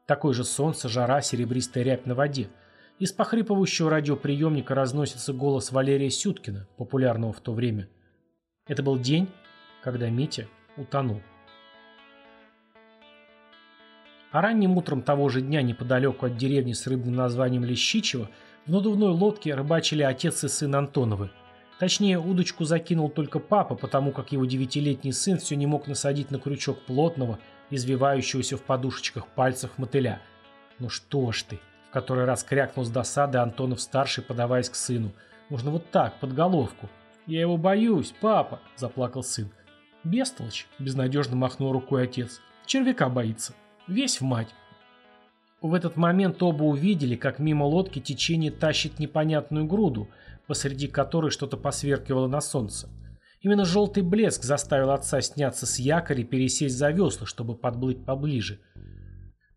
Speaker 1: Такое же солнце, жара, серебристая рябь на воде – из похрипывающего радиоприемника разносится голос Валерия Сюткина, популярного в то время. Это был день, когда Митя утонул. А ранним утром того же дня неподалеку от деревни с рыбным названием Лещичево в надувной лодке рыбачили отец и сын Антоновы. Точнее, удочку закинул только папа, потому как его девятилетний сын все не мог насадить на крючок плотного, извивающегося в подушечках пальцев мотыля. «Ну что ж ты!» который раз крякнул с досады Антонов-старший, подаваясь к сыну. «Нужно вот так, под головку». «Я его боюсь, папа», – заплакал сын. «Бестолочь», – безнадежно махнул рукой отец. «Червяка боится. Весь в мать». В этот момент оба увидели, как мимо лодки течение тащит непонятную груду, посреди которой что-то посверкивало на солнце. Именно желтый блеск заставил отца сняться с якоря и пересесть за весла, чтобы подплыть поближе –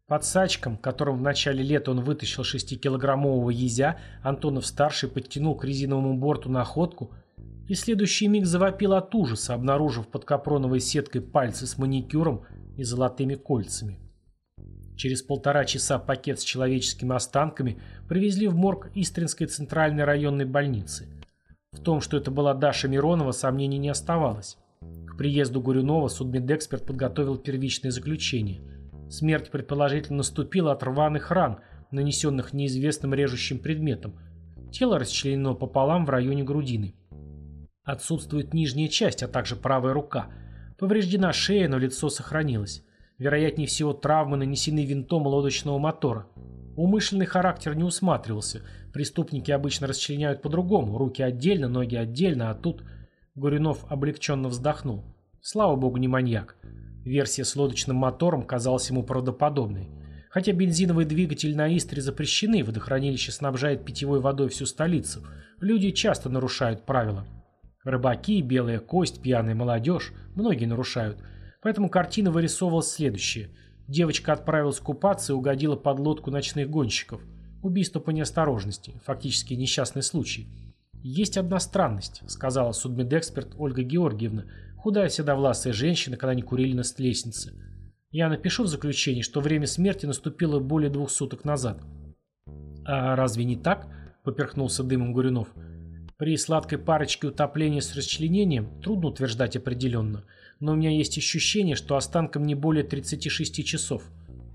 Speaker 1: под сачком, которым в начале лета он вытащил шестикилограммового езя, Антонов-старший подтянул к резиновому борту находку и следующий миг завопил от ужаса, обнаружив под капроновой сеткой пальцы с маникюром и золотыми кольцами. Через полтора часа пакет с человеческими останками привезли в морг Истринской центральной районной больницы. В том, что это была Даша Миронова, сомнений не оставалось. К приезду Гурюнова судмедэксперт подготовил первичное заключение – Смерть предположительно наступила от рваных ран, нанесенных неизвестным режущим предметом. Тело расчленено пополам в районе грудины. Отсутствует нижняя часть, а также правая рука. Повреждена шея, но лицо сохранилось. Вероятнее всего, травмы нанесены винтом лодочного мотора. Умышленный характер не усматривался. Преступники обычно расчленяют по-другому. Руки отдельно, ноги отдельно, а тут... Гуринов облегченно вздохнул. Слава богу, не маньяк. Версия с лодочным мотором казалась ему правдоподобной. Хотя бензиновый двигатель на Истре запрещены, водохранилище снабжает питьевой водой всю столицу, люди часто нарушают правила. Рыбаки, белая кость, пьяная молодежь, многие нарушают. Поэтому картина вырисовывалась следующая. Девочка отправилась купаться и угодила под лодку ночных гонщиков. Убийство по неосторожности, фактически несчастный случай. «Есть одна странность», — сказала судмедэксперт Ольга Георгиевна, Худая седовласая женщина, когда они курили на лестнице. Я напишу в заключении, что время смерти наступило более двух суток назад. «А разве не так?» – поперхнулся дымом Гурюнов. При сладкой парочке утопления с расчленением трудно утверждать определенно, но у меня есть ощущение, что останкам не более 36 часов.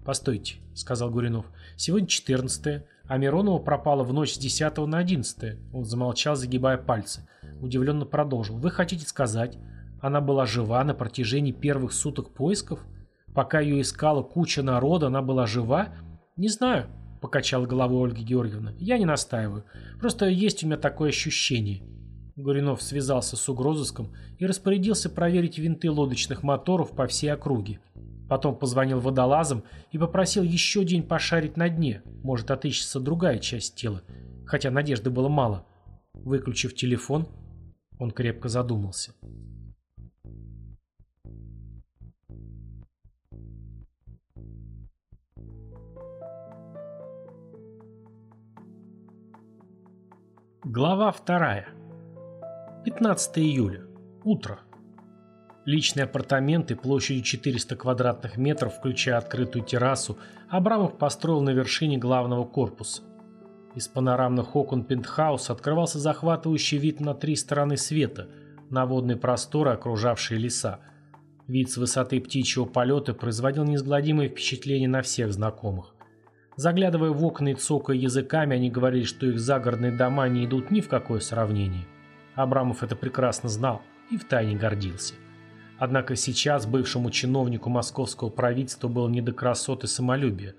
Speaker 1: «Постойте», — сказал Гуринов, — «сегодня 14 а Миронова пропала в ночь с 10 на 11 Он замолчал, загибая пальцы. Удивленно продолжил. «Вы хотите сказать, она была жива на протяжении первых суток поисков? Пока ее искала куча народа, она была жива? Не знаю, — покачала головой Ольга Георгиевна. «Я не настаиваю. Просто есть у меня такое ощущение». Гуринов связался с угрозыском и распорядился проверить винты лодочных моторов по всей округе. Потом позвонил водолазам и попросил еще день пошарить на дне. Может, отыщется другая часть тела. Хотя надежды было мало. Выключив телефон, он крепко задумался. Глава вторая. 15 июля. Утро. Личные апартаменты площадью 400 квадратных метров, включая открытую террасу, Абрамов построил на вершине главного корпуса. Из панорамных окон пентхауса открывался захватывающий вид на три стороны света, на водные просторы, окружавшие леса. Вид с высоты птичьего полета производил неизгладимое впечатление на всех знакомых. Заглядывая в окна и цокая языками, они говорили, что их загородные дома не идут ни в какое сравнение. Абрамов это прекрасно знал и втайне гордился. Однако сейчас бывшему чиновнику московского правительства было не до красоты самолюбия.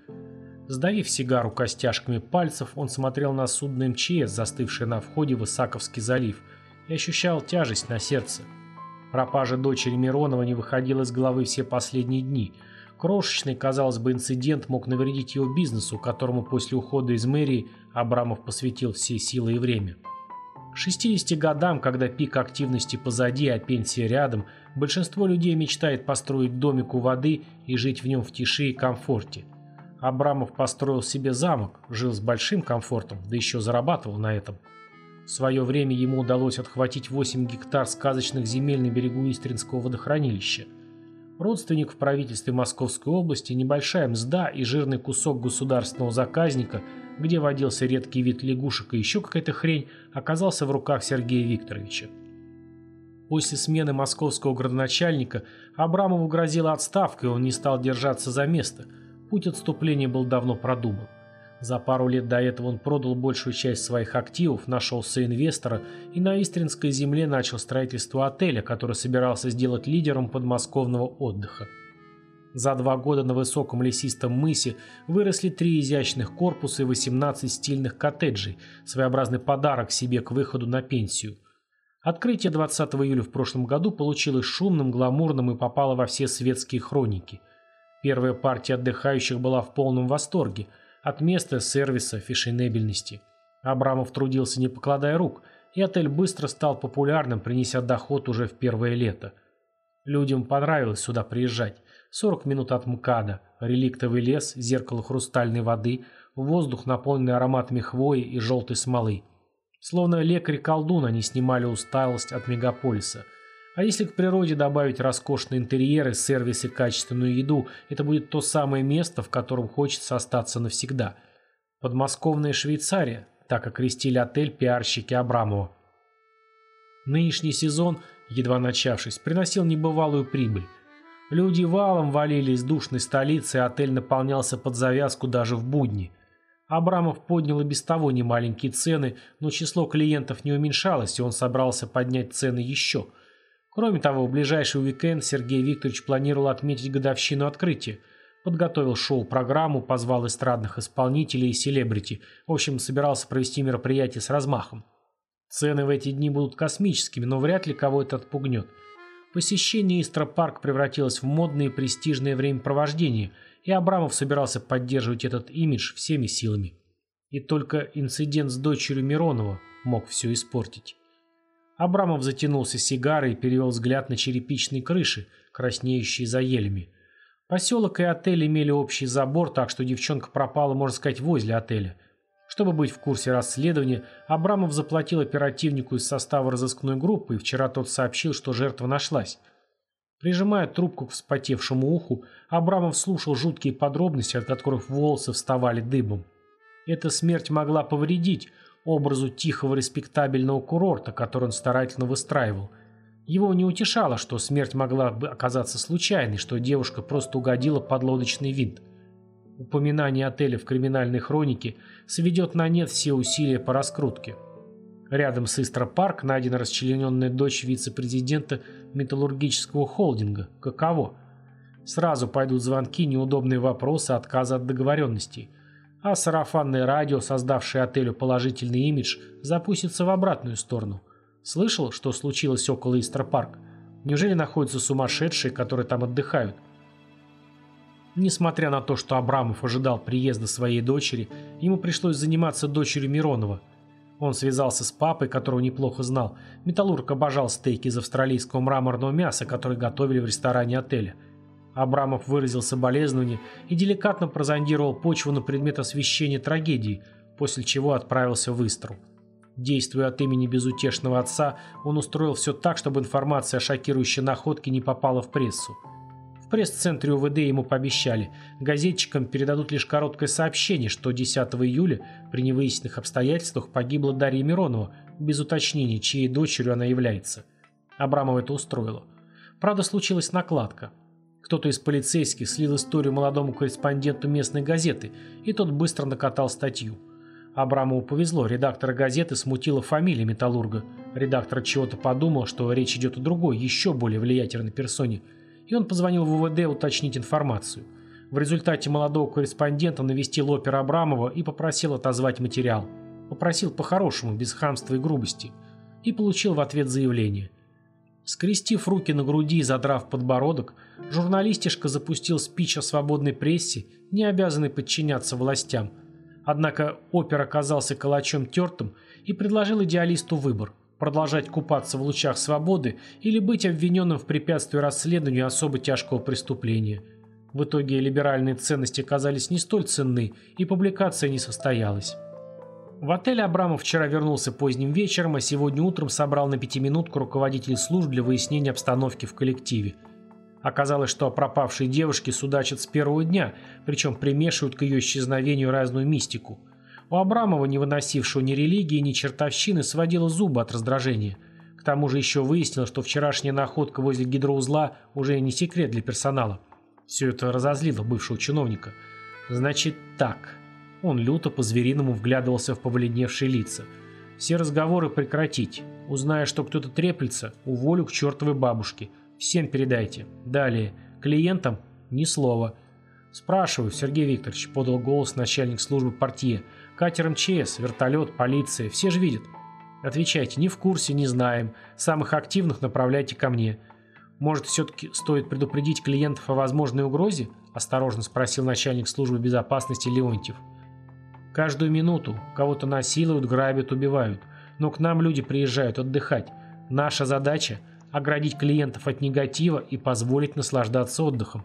Speaker 1: Сдавив сигару костяшками пальцев, он смотрел на судно МЧС, застывшее на входе в Исаковский залив, и ощущал тяжесть на сердце. Пропажа дочери Миронова не выходила из головы все последние дни – Крошечный, казалось бы, инцидент мог навредить его бизнесу, которому после ухода из мэрии Абрамов посвятил все силы и время. К 60 годам, когда пик активности позади, а пенсия рядом, большинство людей мечтает построить домик у воды и жить в нем в тиши и комфорте. Абрамов построил себе замок, жил с большим комфортом, да еще зарабатывал на этом. В свое время ему удалось отхватить 8 гектар сказочных земель на берегу Истринского водохранилища – Родственник в правительстве Московской области, небольшая мзда и жирный кусок государственного заказника, где водился редкий вид лягушек и еще какая-то хрень, оказался в руках Сергея Викторовича. После смены московского градоначальника Абрамову грозила отставка, и он не стал держаться за место. Путь отступления был давно продуман. За пару лет до этого он продал большую часть своих активов, нашелся инвестора и на Истринской земле начал строительство отеля, который собирался сделать лидером подмосковного отдыха. За два года на высоком лесистом мысе выросли три изящных корпуса и 18 стильных коттеджей, своеобразный подарок себе к выходу на пенсию. Открытие 20 июля в прошлом году получилось шумным, гламурным и попало во все светские хроники. Первая партия отдыхающих была в полном восторге – от места, сервиса, фешенебельности. Абрамов трудился не покладая рук, и отель быстро стал популярным, принеся доход уже в первое лето. Людям понравилось сюда приезжать. 40 минут от МКАДа, реликтовый лес, зеркало хрустальной воды, воздух, наполненный ароматами хвои и желтой смолы. Словно лекарь-колдун они снимали усталость от мегаполиса – а если к природе добавить роскошные интерьеры, сервис и качественную еду, это будет то самое место, в котором хочется остаться навсегда. Подмосковная Швейцария, так окрестили отель пиарщики Абрамова. Нынешний сезон, едва начавшись, приносил небывалую прибыль. Люди валом валили из душной столицы, и отель наполнялся под завязку даже в будни. Абрамов поднял и без того немаленькие цены, но число клиентов не уменьшалось, и он собрался поднять цены еще – Кроме того, в ближайший уикенд Сергей Викторович планировал отметить годовщину открытия. Подготовил шоу-программу, позвал эстрадных исполнителей и селебрити. В общем, собирался провести мероприятие с размахом. Цены в эти дни будут космическими, но вряд ли кого это отпугнет. Посещение Истра-парк превратилось в модное и престижное времяпровождение, и Абрамов собирался поддерживать этот имидж всеми силами. И только инцидент с дочерью Миронова мог все испортить. Абрамов затянулся сигарой и перевел взгляд на черепичные крыши, краснеющие за елями. Поселок и отель имели общий забор, так что девчонка пропала, можно сказать, возле отеля. Чтобы быть в курсе расследования, Абрамов заплатил оперативнику из состава разыскной группы, и вчера тот сообщил, что жертва нашлась. Прижимая трубку к вспотевшему уху, Абрамов слушал жуткие подробности, от которых волосы вставали дыбом. Эта смерть могла повредить, образу тихого респектабельного курорта, который он старательно выстраивал. Его не утешало, что смерть могла бы оказаться случайной, что девушка просто угодила под лодочный винт. Упоминание отеля в криминальной хронике сведет на нет все усилия по раскрутке. Рядом с Истра Парк найдена расчлененная дочь вице-президента металлургического холдинга. Каково? Сразу пойдут звонки, неудобные вопросы, отказы от договоренностей. А сарафанное радио, создавшее отелю положительный имидж, запустится в обратную сторону. Слышал, что случилось около Истра Парк? Неужели находятся сумасшедшие, которые там отдыхают? Несмотря на то, что Абрамов ожидал приезда своей дочери, ему пришлось заниматься дочерью Миронова. Он связался с папой, которого неплохо знал. Металлург обожал стейки из австралийского мраморного мяса, которые готовили в ресторане отеля. Абрамов выразил соболезнование и деликатно прозондировал почву на предмет освещения трагедии, после чего отправился в Истру. Действуя от имени безутешного отца, он устроил все так, чтобы информация о шокирующей находке не попала в прессу пресс-центре УВД ему пообещали. Газетчикам передадут лишь короткое сообщение, что 10 июля при невыясненных обстоятельствах погибла Дарья Миронова, без уточнения, чьей дочерью она является. Абрамова это устроило. Правда, случилась накладка. Кто-то из полицейских слил историю молодому корреспонденту местной газеты, и тот быстро накатал статью. Абрамову повезло, редактора газеты смутила фамилия Металлурга. Редактор чего-то подумал, что речь идет о другой, еще более влиятельной персоне – и он позвонил в УВД уточнить информацию. В результате молодого корреспондента навестил опера Абрамова и попросил отозвать материал. Попросил по-хорошему, без хамства и грубости. И получил в ответ заявление. Скрестив руки на груди и задрав подбородок, журналистишка запустил спич о свободной прессе, не обязанный подчиняться властям. Однако опер оказался калачом тертым и предложил идеалисту выбор – продолжать купаться в лучах свободы или быть обвиненным в препятствии расследованию особо тяжкого преступления. В итоге либеральные ценности оказались не столь ценны, и публикация не состоялась. В отеле Абрамов вчера вернулся поздним вечером, а сегодня утром собрал на пятиминутку руководителей служб для выяснения обстановки в коллективе. Оказалось, что о пропавшей девушке судачат с первого дня, причем примешивают к ее исчезновению разную мистику – у Абрамова, не выносившего ни религии, ни чертовщины, сводило зубы от раздражения. К тому же еще выяснилось, что вчерашняя находка возле гидроузла уже не секрет для персонала. Все это разозлило бывшего чиновника. Значит так. Он люто по-звериному вглядывался в побледневшие лица. Все разговоры прекратить. Узная, что кто-то треплется, уволю к чертовой бабушке. Всем передайте. Далее. Клиентам ни слова. Спрашиваю, Сергей Викторович, подал голос начальник службы партии. Катер МЧС, вертолет, полиция, все же видят. Отвечайте, не в курсе, не знаем. Самых активных направляйте ко мне. Может, все-таки стоит предупредить клиентов о возможной угрозе? Осторожно спросил начальник службы безопасности Леонтьев. Каждую минуту кого-то насилуют, грабят, убивают. Но к нам люди приезжают отдыхать. Наша задача – оградить клиентов от негатива и позволить наслаждаться отдыхом.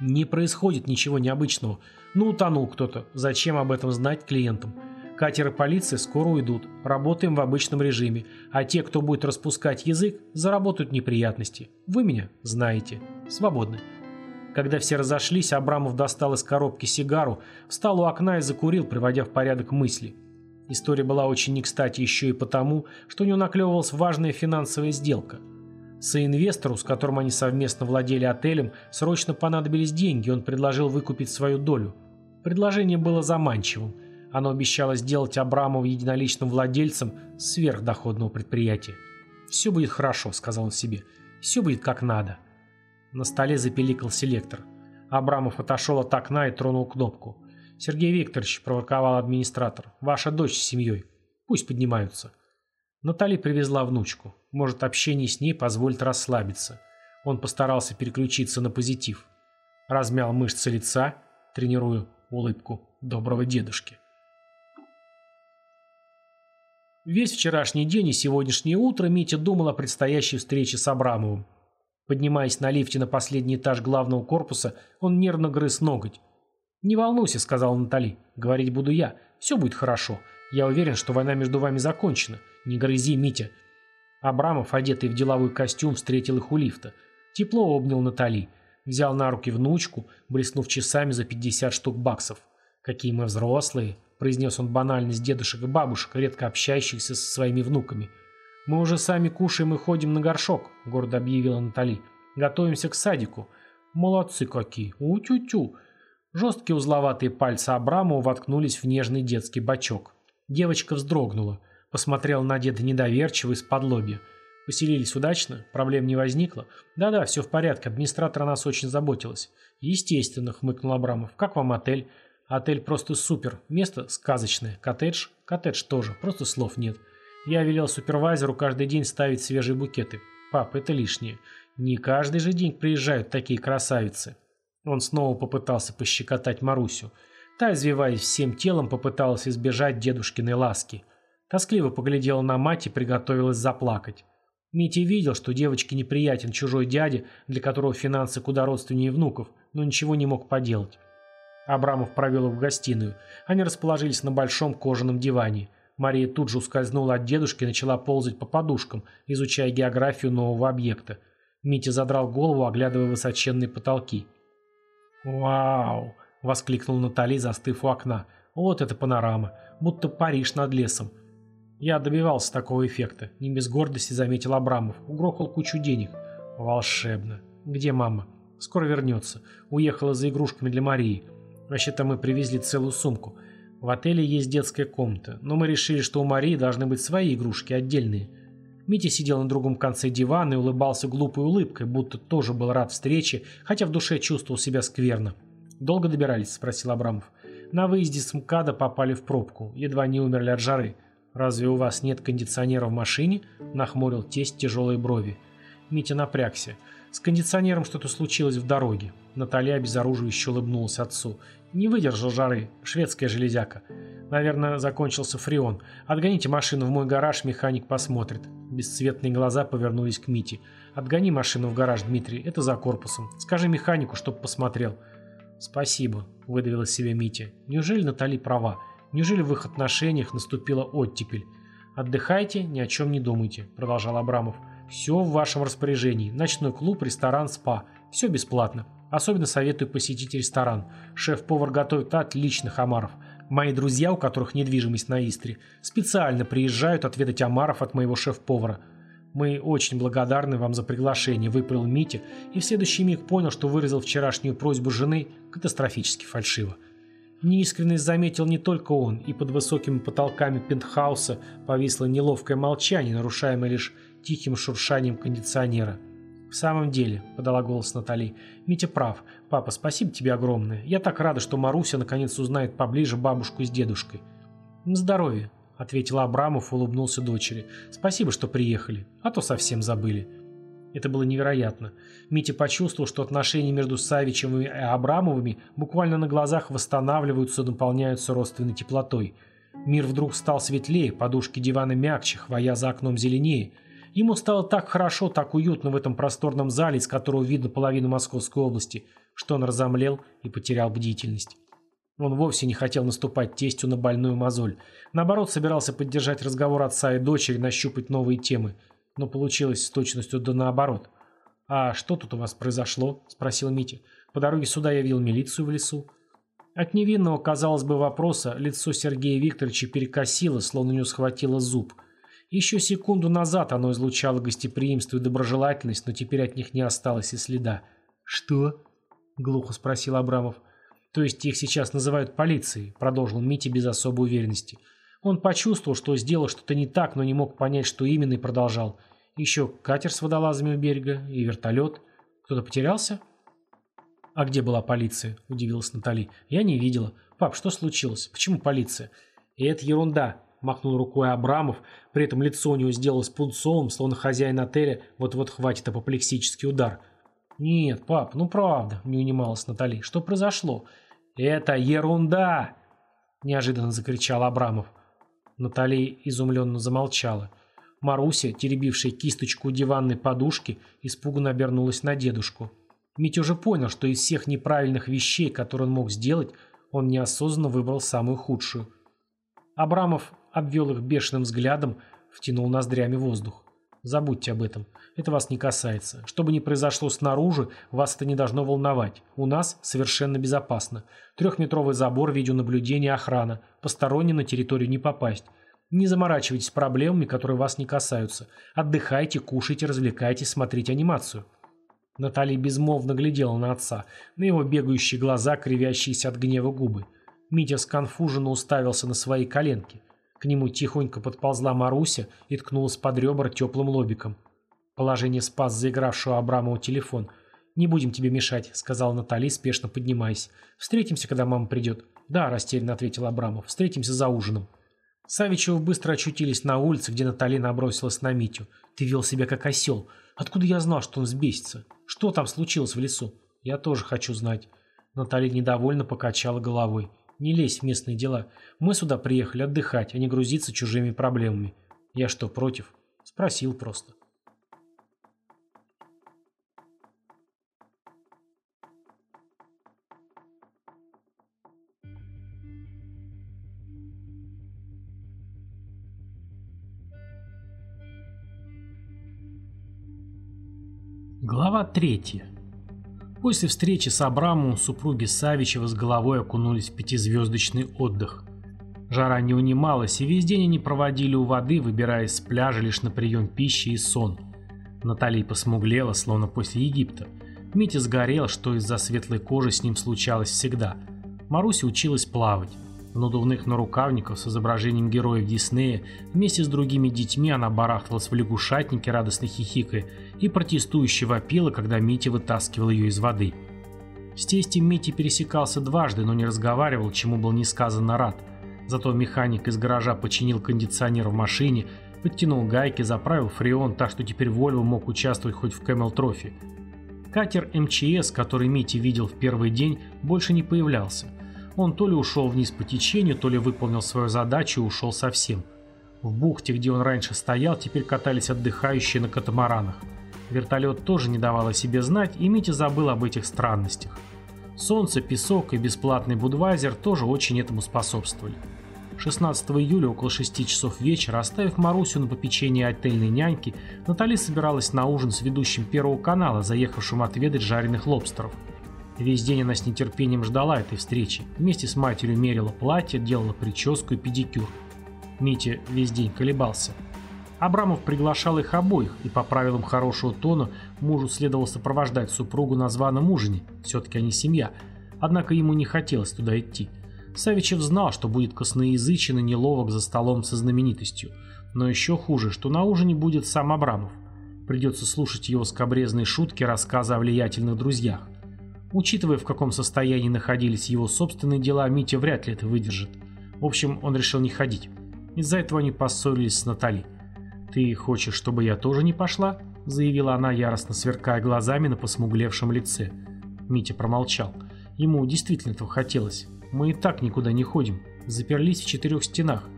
Speaker 1: Не происходит ничего необычного. Ну, утонул кто-то. Зачем об этом знать клиентам? Катеры полиции скоро уйдут. Работаем в обычном режиме. А те, кто будет распускать язык, заработают неприятности. Вы меня знаете. Свободны. Когда все разошлись, Абрамов достал из коробки сигару, встал у окна и закурил, приводя в порядок мысли. История была очень не кстати еще и потому, что у него наклевывалась важная финансовая сделка – Соинвестору, с которым они совместно владели отелем, срочно понадобились деньги, он предложил выкупить свою долю. Предложение было заманчивым. Оно обещало сделать Абрамова единоличным владельцем сверхдоходного предприятия. «Все будет хорошо», — сказал он себе. «Все будет как надо». На столе запеликал селектор. Абрамов отошел от окна и тронул кнопку. «Сергей Викторович», — проворковал администратор, — «ваша дочь с семьей. Пусть поднимаются». Натали привезла внучку. Может, общение с ней позволит расслабиться. Он постарался переключиться на позитив. Размял мышцы лица, тренируя улыбку доброго дедушки. Весь вчерашний день и сегодняшнее утро Митя думал о предстоящей встрече с Абрамовым. Поднимаясь на лифте на последний этаж главного корпуса, он нервно грыз ноготь. «Не волнуйся», — сказала Натали. «Говорить буду я. Все будет хорошо. Я уверен, что война между вами закончена. Не грызи, Митя. Абрамов, одетый в деловой костюм, встретил их у лифта. Тепло обнял Натали. Взял на руки внучку, блеснув часами за 50 штук баксов. Какие мы взрослые. произнес он банальность дедушек и бабушек, редко общающихся со своими внуками. «Мы уже сами кушаем и ходим на горшок», — гордо объявила Натали. «Готовимся к садику». «Молодцы какие! У-тю-тю!» Жесткие узловатые пальцы Абрамова воткнулись в нежный детский бачок. Девочка вздрогнула, посмотрела на деда недоверчиво из-под лобья. Поселились удачно? Проблем не возникло? Да-да, все в порядке, администратор о нас очень заботилась. Естественно, хмыкнул Абрамов. Как вам отель? Отель просто супер. Место сказочное. Коттедж? Коттедж тоже. Просто слов нет. Я велел супервайзеру каждый день ставить свежие букеты. Пап, это лишнее. Не каждый же день приезжают такие красавицы. Он снова попытался пощекотать Марусю. Та, извиваясь всем телом, попыталась избежать дедушкиной ласки. Тоскливо поглядела на мать и приготовилась заплакать. Митя видел, что девочке неприятен чужой дядя, для которого финансы куда родственнее внуков, но ничего не мог поделать. Абрамов провел их в гостиную. Они расположились на большом кожаном диване. Мария тут же ускользнула от дедушки и начала ползать по подушкам, изучая географию нового объекта. Митя задрал голову, оглядывая высоченные потолки. «Вау!» — воскликнул Натали, застыв у окна. «Вот это панорама! Будто Париж над лесом!» Я добивался такого эффекта. Не без гордости заметил Абрамов. Угрохал кучу денег. Волшебно. Где мама? Скоро вернется. Уехала за игрушками для Марии. Вообще-то мы привезли целую сумку. В отеле есть детская комната, но мы решили, что у Марии должны быть свои игрушки, отдельные. Митя сидел на другом конце дивана и улыбался глупой улыбкой, будто тоже был рад встрече, хотя в душе чувствовал себя скверно. «Долго добирались?» – спросил Абрамов. «На выезде с МКАДа попали в пробку, едва не умерли от жары». «Разве у вас нет кондиционера в машине?» – нахмурил тесть тяжелые брови. Митя напрягся. «С кондиционером что-то случилось в дороге». Наталья обезоруживающе улыбнулась отцу. «Не выдержал жары. Шведская железяка. Наверное, закончился фреон. Отгоните машину в мой гараж, механик посмотрит». Бесцветные глаза повернулись к Мите. «Отгони машину в гараж, Дмитрий. Это за корпусом. Скажи механику, чтоб посмотрел». «Спасибо», – выдавил из себя Митя. «Неужели Натали права?» Неужели в их отношениях наступила оттепель? «Отдыхайте, ни о чем не думайте», – продолжал Абрамов. «Все в вашем распоряжении. Ночной клуб, ресторан, спа. Все бесплатно. Особенно советую посетить ресторан. Шеф-повар готовит отличных омаров. Мои друзья, у которых недвижимость на Истре, специально приезжают отведать омаров от моего шеф-повара. Мы очень благодарны вам за приглашение, выпалил Митя, и в следующий миг понял, что выразил вчерашнюю просьбу жены катастрофически фальшиво. Неискренность заметил не только он, и под высокими потолками пентхауса повисло неловкое молчание, нарушаемое лишь тихим шуршанием кондиционера. «В самом деле», — подала голос Натали, — «Митя прав. Папа, спасибо тебе огромное. Я так рада, что Маруся наконец узнает поближе бабушку с дедушкой». «На здоровье», — ответила Абрамов улыбнулся дочери. «Спасибо, что приехали, а то совсем забыли». Это было невероятно. Митя почувствовал, что отношения между Савичевыми и Абрамовыми буквально на глазах восстанавливаются, наполняются родственной теплотой. Мир вдруг стал светлее, подушки дивана мягче, хвоя за окном зеленее. Ему стало так хорошо, так уютно в этом просторном зале, из которого видно половину Московской области, что он разомлел и потерял бдительность. Он вовсе не хотел наступать тестю на больную мозоль. Наоборот, собирался поддержать разговор отца и дочери, нащупать новые темы – но получилось с точностью да наоборот. «А что тут у вас произошло?» – спросил Митя. «По дороге сюда я видел милицию в лесу». От невинного, казалось бы, вопроса лицо Сергея Викторовича перекосило, словно у него схватило зуб. Еще секунду назад оно излучало гостеприимство и доброжелательность, но теперь от них не осталось и следа. «Что?» – глухо спросил Абрамов. «То есть их сейчас называют полицией?» – продолжил Митя без особой уверенности. Он почувствовал, что сделал что-то не так, но не мог понять, что именно, и продолжал. Еще катер с водолазами у берега и вертолет. Кто-то потерялся? А где была полиция? Удивилась Натали. Я не видела. Пап, что случилось? Почему полиция? И это ерунда. Махнул рукой Абрамов, при этом лицо у него сделалось пунцовым, словно хозяин отеля вот-вот хватит апоплексический удар. «Нет, пап, ну правда», — не унималась Натали. «Что произошло?» «Это ерунда!» — неожиданно закричал Абрамов. Натали изумленно замолчала. Маруся, теребившая кисточку диванной подушки, испуганно обернулась на дедушку. Митя уже понял, что из всех неправильных вещей, которые он мог сделать, он неосознанно выбрал самую худшую. Абрамов обвел их бешеным взглядом, втянул ноздрями воздух. Забудьте об этом. Это вас не касается. Что бы ни произошло снаружи, вас это не должно волновать. У нас совершенно безопасно. Трехметровый забор, видеонаблюдение, охрана. Посторонним на территорию не попасть. Не заморачивайтесь проблемами, которые вас не касаются. Отдыхайте, кушайте, развлекайтесь, смотрите анимацию. Наталья безмолвно глядела на отца, на его бегающие глаза, кривящиеся от гнева губы. Митя сконфуженно уставился на свои коленки. К нему тихонько подползла Маруся и ткнулась под ребра теплым лобиком. Положение спас заигравшего Абрамова телефон. «Не будем тебе мешать», — сказала Натали, спешно поднимаясь. «Встретимся, когда мама придет». «Да», — растерянно ответил Абрамов. «Встретимся за ужином». Савичевы быстро очутились на улице, где Натали набросилась на Митю. «Ты вел себя как осел. Откуда я знал, что он взбесится? Что там случилось в лесу?» «Я тоже хочу знать». Натали недовольно покачала головой. «Не лезь в местные дела. Мы сюда приехали отдыхать, а не грузиться чужими проблемами. Я что, против?» Спросил просто. Глава 3. После встречи с Абрамом супруги Савичева с головой окунулись в пятизвездочный отдых. Жара не унималась, и весь день они проводили у воды, выбираясь с пляжа лишь на прием пищи и сон. Наталья посмуглела, словно после Египта. Митя сгорел, что из-за светлой кожи с ним случалось всегда. Маруся училась плавать. Надувных нарукавниках с изображением героев Диснея вместе с другими детьми она барахталась в лягушатнике, радостно хихикая, и протестующе вопила, когда Митя вытаскивал ее из воды. С тестем Митя пересекался дважды, но не разговаривал, чему был несказанно рад. Зато механик из гаража починил кондиционер в машине, подтянул гайки, заправил фреон, так что теперь Вольво мог участвовать хоть в Camel Trophy. Катер МЧС, который Митя видел в первый день, больше не появлялся. Он то ли ушел вниз по течению, то ли выполнил свою задачу и ушел совсем. В бухте, где он раньше стоял, теперь катались отдыхающие на катамаранах. Вертолет тоже не давал о себе знать, и Митя забыл об этих странностях. Солнце, песок и бесплатный будвайзер тоже очень этому способствовали. 16 июля около 6 часов вечера, оставив Марусю на попечение отельной няньки, Натали собиралась на ужин с ведущим Первого канала, заехавшим отведать жареных лобстеров – Весь день она с нетерпением ждала этой встречи. Вместе с матерью мерила платье, делала прическу и педикюр. Митя весь день колебался. Абрамов приглашал их обоих, и по правилам хорошего тона мужу следовало сопровождать супругу на званом ужине, все-таки они семья. Однако ему не хотелось туда идти. Савичев знал, что будет косноязычен и неловок за столом со знаменитостью. Но еще хуже, что на ужине будет сам Абрамов. Придется слушать его скобрезные шутки, рассказы о влиятельных друзьях. Учитывая, в каком состоянии находились его собственные дела, Митя вряд ли это выдержит. В общем, он решил не ходить. Из-за этого они поссорились с Натали. «Ты хочешь, чтобы я тоже не пошла?» – заявила она, яростно сверкая глазами на посмуглевшем лице. Митя промолчал. Ему действительно этого хотелось. «Мы и так никуда не ходим. Заперлись в четырех стенах.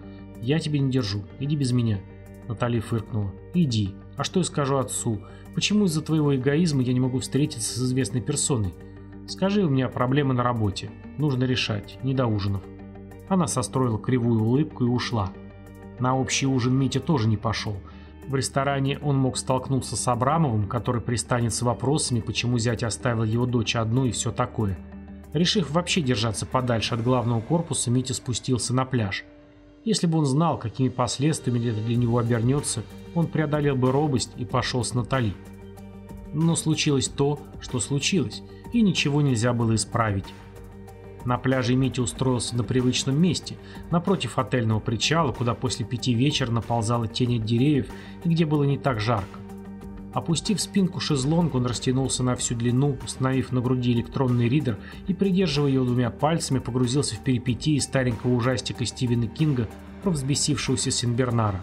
Speaker 1: Я тебя не держу. Иди без меня». Наталья фыркнула. «Иди. А что я скажу отцу? Почему из-за твоего эгоизма я не могу встретиться с известной персоной? Скажи, у меня проблемы на работе. Нужно решать, не до ужинов. Она состроила кривую улыбку и ушла. На общий ужин Митя тоже не пошел. В ресторане он мог столкнуться с Абрамовым, который пристанет с вопросами, почему зять оставил его дочь одну и все такое. Решив вообще держаться подальше от главного корпуса, Митя спустился на пляж. Если бы он знал, какими последствиями это для него обернется, он преодолел бы робость и пошел с Натали. Но случилось то, что случилось – и ничего нельзя было исправить. На пляже Митя устроился на привычном месте, напротив отельного причала, куда после пяти вечера наползала тень от деревьев и где было не так жарко. Опустив спинку шезлонга, он растянулся на всю длину, установив на груди электронный ридер и, придерживая его двумя пальцами, погрузился в перипетии старенького ужастика Стивена Кинга про взбесившегося Синбернара.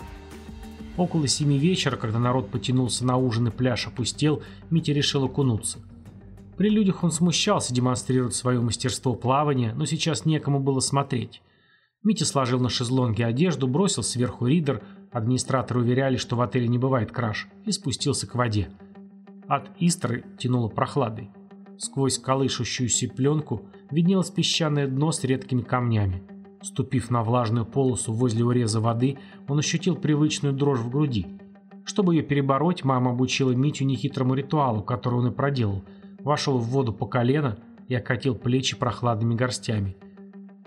Speaker 1: Около семи вечера, когда народ потянулся на ужин и пляж опустел, Митя решил окунуться – при людях он смущался демонстрировать свое мастерство плавания, но сейчас некому было смотреть. Митя сложил на шезлонге одежду, бросил сверху ридер, администраторы уверяли, что в отеле не бывает краж, и спустился к воде. От истры тянуло прохладой. Сквозь колышущуюся пленку виднелось песчаное дно с редкими камнями. Ступив на влажную полосу возле уреза воды, он ощутил привычную дрожь в груди. Чтобы ее перебороть, мама обучила Митю нехитрому ритуалу, который он и проделал. Вошел в воду по колено и окатил плечи прохладными горстями.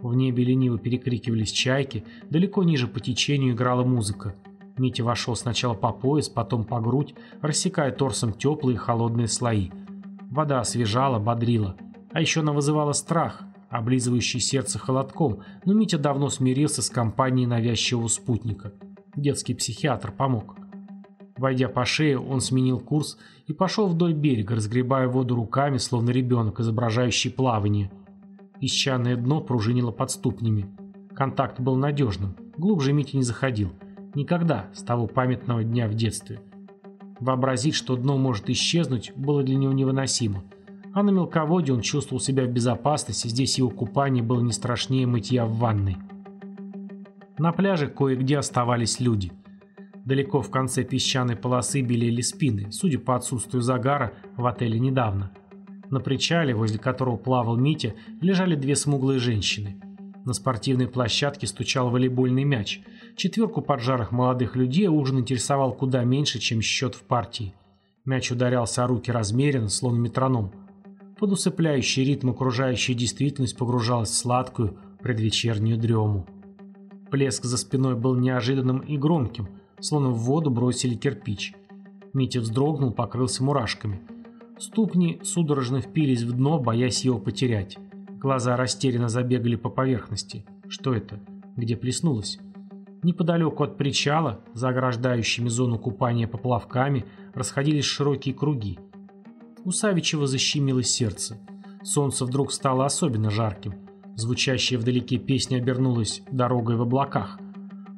Speaker 1: В небе лениво перекрикивались чайки, далеко ниже по течению играла музыка. Митя вошел сначала по пояс, потом по грудь, рассекая торсом теплые холодные слои. Вода освежала, бодрила. А еще она вызывала страх, облизывающий сердце холодком, но Митя давно смирился с компанией навязчивого спутника. Детский психиатр помог. Войдя по шее, он сменил курс и пошел вдоль берега, разгребая воду руками, словно ребенок, изображающий плавание. Песчаное дно пружинило под ступнями. Контакт был надежным. Глубже Митя не заходил. Никогда, с того памятного дня в детстве. Вообразить, что дно может исчезнуть, было для него невыносимо. А на мелководье он чувствовал себя в безопасности, здесь его купание было не страшнее мытья в ванной. На пляже кое-где оставались люди. Далеко в конце песчаной полосы белели спины, судя по отсутствию загара, в отеле недавно. На причале, возле которого плавал Митя, лежали две смуглые женщины. На спортивной площадке стучал волейбольный мяч. Четверку поджарых молодых людей ужин интересовал куда меньше, чем счет в партии. Мяч ударялся о руки размеренно, словно метроном. Под усыпляющий ритм окружающая действительность погружалась в сладкую предвечернюю дрему. Плеск за спиной был неожиданным и громким – словно в воду бросили кирпич. Митя вздрогнул, покрылся мурашками. Ступни судорожно впились в дно, боясь его потерять. Глаза растерянно забегали по поверхности. Что это? Где плеснулось? Неподалеку от причала, за ограждающими зону купания поплавками, расходились широкие круги. У Савичева защемило сердце. Солнце вдруг стало особенно жарким. Звучащая вдалеке песня обернулась дорогой в облаках –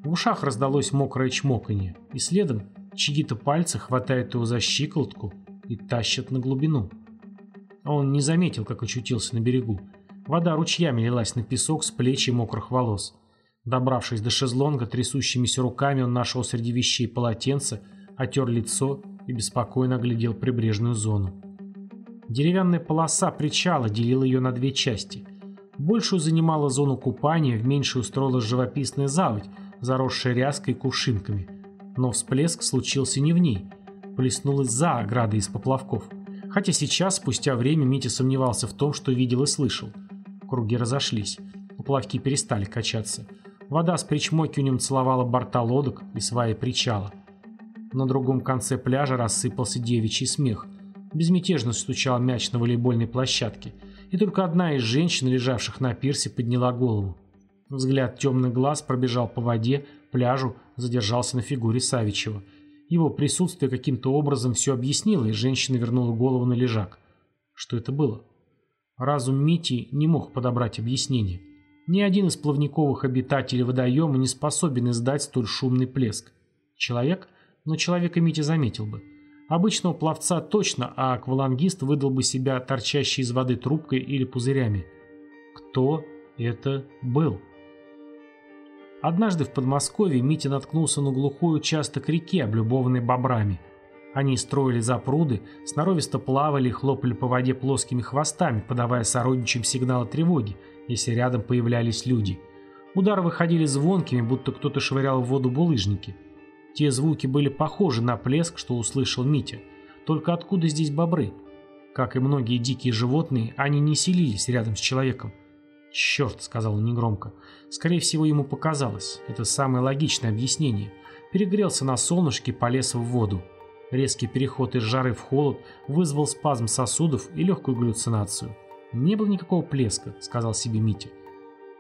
Speaker 1: в ушах раздалось мокрое чмоканье, и следом чьи-то пальцы хватают его за щиколотку и тащат на глубину. Он не заметил, как очутился на берегу. Вода ручьями лилась на песок с плеч и мокрых волос. Добравшись до шезлонга, трясущимися руками он нашел среди вещей полотенце, отер лицо и беспокойно оглядел прибрежную зону. Деревянная полоса причала делила ее на две части. Большую занимала зону купания, в меньшую устроилась живописная заводь, заросшая ряской кувшинками. Но всплеск случился не в ней. Плеснулась за оградой из поплавков. Хотя сейчас, спустя время, Митя сомневался в том, что видел и слышал. Круги разошлись. Поплавки перестали качаться. Вода с причмокиванием целовала борта лодок и сваи причала. На другом конце пляжа рассыпался девичий смех. Безмятежно стучал мяч на волейбольной площадке. И только одна из женщин, лежавших на пирсе, подняла голову. Взгляд темных глаз пробежал по воде, пляжу, задержался на фигуре Савичева. Его присутствие каким-то образом все объяснило, и женщина вернула голову на лежак. Что это было? Разум Мити не мог подобрать объяснение. Ни один из плавниковых обитателей водоема не способен издать столь шумный плеск. Человек? Но человека Мити заметил бы. Обычного пловца точно, а аквалангист выдал бы себя торчащей из воды трубкой или пузырями. Кто это был? Однажды в Подмосковье Митя наткнулся на глухой участок реки, облюбованный бобрами. Они строили запруды, сноровисто плавали и хлопали по воде плоскими хвостами, подавая сородичам сигналы тревоги, если рядом появлялись люди. Удары выходили звонкими, будто кто-то швырял в воду булыжники. Те звуки были похожи на плеск, что услышал Митя. Только откуда здесь бобры? Как и многие дикие животные, они не селились рядом с человеком. «Черт», — сказал он негромко. Скорее всего, ему показалось. Это самое логичное объяснение. Перегрелся на солнышке, полез в воду. Резкий переход из жары в холод вызвал спазм сосудов и легкую галлюцинацию. «Не было никакого плеска», — сказал себе Митя.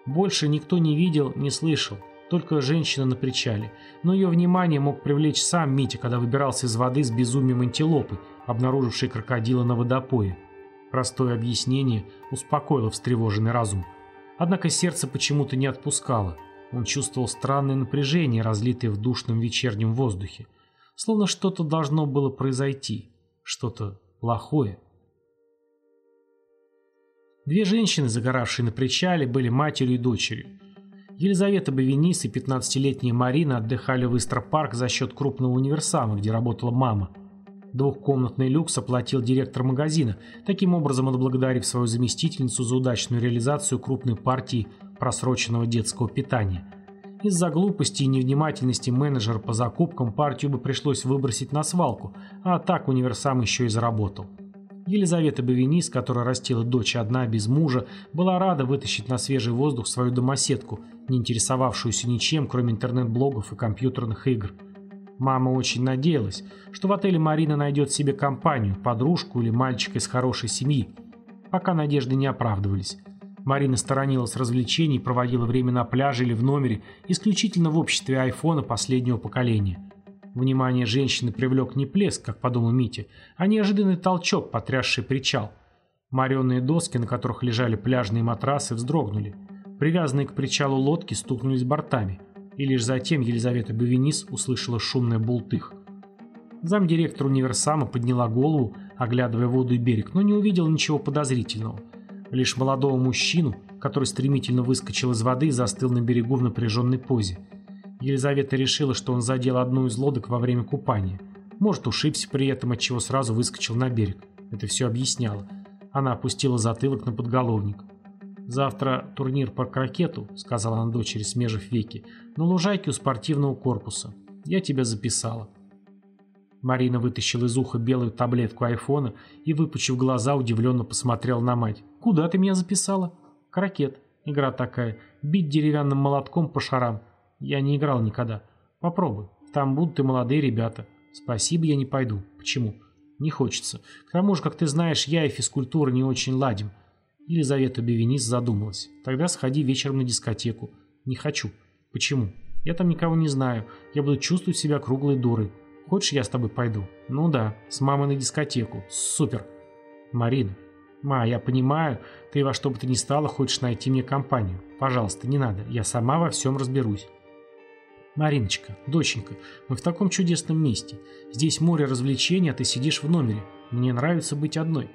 Speaker 1: Больше никто не видел, не слышал, только женщина на причале. Но ее внимание мог привлечь сам Митя, когда выбирался из воды с безумием антилопы, обнаружившей крокодила на водопое. Простое объяснение успокоило встревоженный разум. Однако сердце почему-то не отпускало. Он чувствовал странное напряжение, разлитое в душном вечернем воздухе. Словно что-то должно было произойти. Что-то плохое. Две женщины, загоравшие на причале, были матерью и дочерью. Елизавета Бавенис и 15-летняя Марина отдыхали в Истропарк за счет крупного универсама, где работала мама – Двухкомнатный люкс оплатил директор магазина, таким образом отблагодарив свою заместительницу за удачную реализацию крупной партии просроченного детского питания. Из-за глупости и невнимательности менеджера по закупкам партию бы пришлось выбросить на свалку, а так универсам еще и заработал. Елизавета Бавинис, которая растила дочь одна, без мужа, была рада вытащить на свежий воздух свою домоседку, не интересовавшуюся ничем, кроме интернет-блогов и компьютерных игр. Мама очень надеялась, что в отеле Марина найдет себе компанию, подружку или мальчика из хорошей семьи. Пока надежды не оправдывались. Марина сторонилась развлечений и проводила время на пляже или в номере исключительно в обществе айфона последнего поколения. Внимание женщины привлек не плеск, как подумал Митя, а неожиданный толчок, потрясший причал. Мореные доски, на которых лежали пляжные матрасы, вздрогнули. Привязанные к причалу лодки стукнулись бортами. И лишь затем Елизавета Бавинис услышала шумное бултых. Замдиректор универсама подняла голову, оглядывая воду и берег, но не увидела ничего подозрительного – лишь молодого мужчину, который стремительно выскочил из воды и застыл на берегу в напряженной позе. Елизавета решила, что он задел одну из лодок во время купания. Может, ушибся при этом, отчего сразу выскочил на берег. Это все объясняло. Она опустила затылок на подголовник. «Завтра турнир по крокету», — сказала она дочери, смежив веки, — «на лужайке у спортивного корпуса. Я тебя записала». Марина вытащила из уха белую таблетку айфона и, выпучив глаза, удивленно посмотрела на мать. «Куда ты меня записала?» «Крокет. Игра такая. Бить деревянным молотком по шарам. Я не играл никогда. Попробуй. Там будут и молодые ребята. Спасибо, я не пойду. Почему? Не хочется. К тому же, как ты знаешь, я и физкультура не очень ладим». Елизавета Бевенис задумалась. «Тогда сходи вечером на дискотеку». «Не хочу». «Почему?» «Я там никого не знаю. Я буду чувствовать себя круглой дурой. Хочешь, я с тобой пойду? Ну да, с мамой на дискотеку. Супер. Марина. Ма, я понимаю, ты во что бы то ни стало хочешь найти мне компанию. Пожалуйста, не надо, я сама во всем разберусь. Мариночка, доченька, мы в таком чудесном месте. Здесь море развлечений, а ты сидишь в номере. Мне нравится быть одной.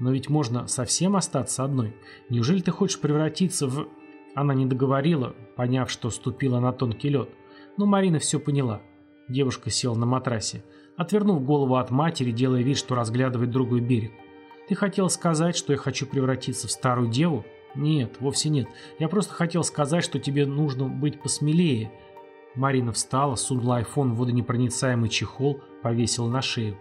Speaker 1: Но ведь можно совсем остаться одной. Неужели ты хочешь превратиться в... Она не договорила, поняв, что ступила на тонкий лед. Но Марина все поняла. Девушка села на матрасе, отвернув голову от матери, делая вид, что разглядывает другой берег. «Ты хотел сказать, что я хочу превратиться в старую деву?» «Нет, вовсе нет. Я просто хотел сказать, что тебе нужно быть посмелее». Марина встала, сунула айфон в водонепроницаемый чехол, повесила на шею.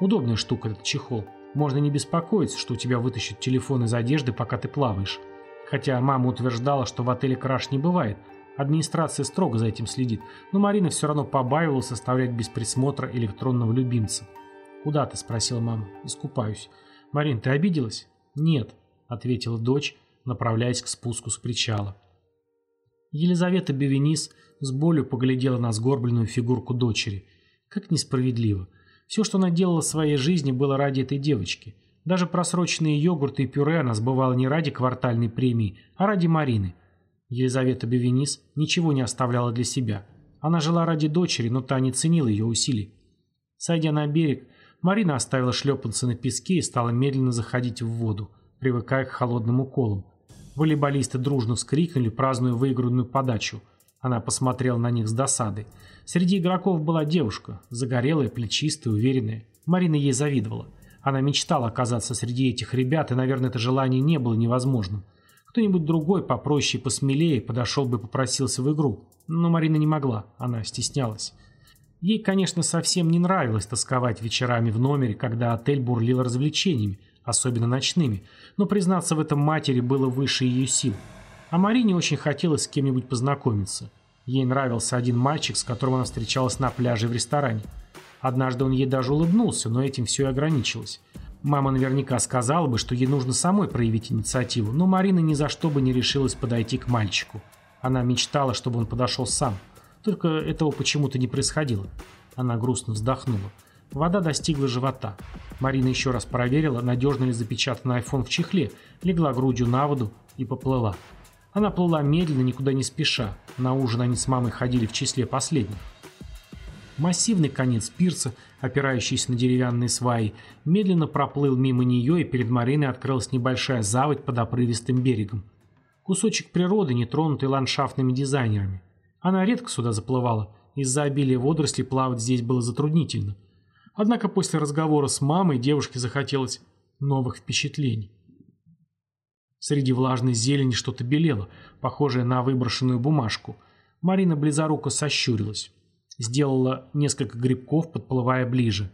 Speaker 1: Удобная штука этот чехол. Можно не беспокоиться, что у тебя вытащат телефон из одежды, пока ты плаваешь. Хотя мама утверждала, что в отеле краш не бывает, Администрация строго за этим следит, но Марина все равно побаивалась оставлять без присмотра электронного любимца. «Куда ты?» – спросила мама. «Искупаюсь». «Марин, ты обиделась?» «Нет», – ответила дочь, направляясь к спуску с причала. Елизавета Бевенис с болью поглядела на сгорбленную фигурку дочери. Как несправедливо. Все, что она делала в своей жизни, было ради этой девочки. Даже просроченные йогурты и пюре она сбывала не ради квартальной премии, а ради Марины – Елизавета Бевенис ничего не оставляла для себя. Она жила ради дочери, но та не ценила ее усилий. Сойдя на берег, Марина оставила шлепанцы на песке и стала медленно заходить в воду, привыкая к холодным уколам. Волейболисты дружно вскрикнули, празднуя выигранную подачу. Она посмотрела на них с досадой. Среди игроков была девушка, загорелая, плечистая, уверенная. Марина ей завидовала. Она мечтала оказаться среди этих ребят, и, наверное, это желание не было невозможным. Кто-нибудь другой, попроще и посмелее, подошел бы и попросился в игру. Но Марина не могла, она стеснялась. Ей, конечно, совсем не нравилось тосковать вечерами в номере, когда отель бурлил развлечениями, особенно ночными, но признаться в этом матери было выше ее сил. А Марине очень хотелось с кем-нибудь познакомиться. Ей нравился один мальчик, с которым она встречалась на пляже в ресторане. Однажды он ей даже улыбнулся, но этим все и ограничилось. Мама наверняка сказала бы, что ей нужно самой проявить инициативу, но Марина ни за что бы не решилась подойти к мальчику. Она мечтала, чтобы он подошел сам. Только этого почему-то не происходило. Она грустно вздохнула. Вода достигла живота. Марина еще раз проверила, надежно ли запечатан айфон в чехле, легла грудью на воду и поплыла. Она плыла медленно, никуда не спеша. На ужин они с мамой ходили в числе последних. Массивный конец пирса, опирающийся на деревянные сваи, медленно проплыл мимо нее, и перед Мариной открылась небольшая заводь под опрывистым берегом. Кусочек природы, не тронутый ландшафтными дизайнерами. Она редко сюда заплывала, из-за обилия водорослей плавать здесь было затруднительно. Однако после разговора с мамой девушке захотелось новых впечатлений. Среди влажной зелени что-то белело, похожее на выброшенную бумажку – Марина близоруко сощурилась. Сделала несколько грибков, подплывая ближе.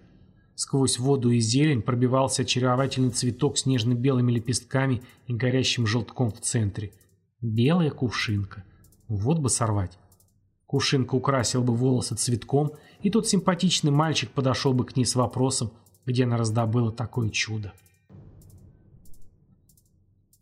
Speaker 1: Сквозь воду и зелень пробивался очаровательный цветок с нежно-белыми лепестками и горящим желтком в центре. Белая кувшинка. Вот бы сорвать. Кувшинка украсила бы волосы цветком, и тот симпатичный мальчик подошел бы к ней с вопросом, где она раздобыла такое чудо.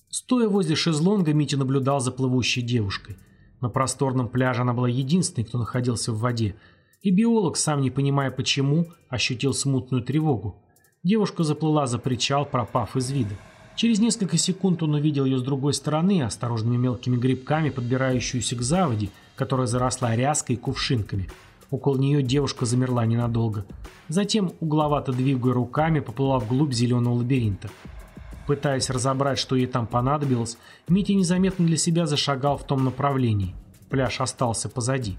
Speaker 1: Стоя возле шезлонга, Митя наблюдал за плывущей девушкой. На просторном пляже она была единственной, кто находился в воде, и биолог, сам не понимая почему, ощутил смутную тревогу. Девушка заплыла за причал, пропав из вида. Через несколько секунд он увидел ее с другой стороны, осторожными мелкими грибками, подбирающуюся к заводе, которая заросла ряской и кувшинками. Около нее девушка замерла ненадолго. Затем, угловато двигая руками, поплыла вглубь зеленого лабиринта. Пытаясь разобрать, что ей там понадобилось, Митя незаметно для себя зашагал в том направлении. Пляж остался позади.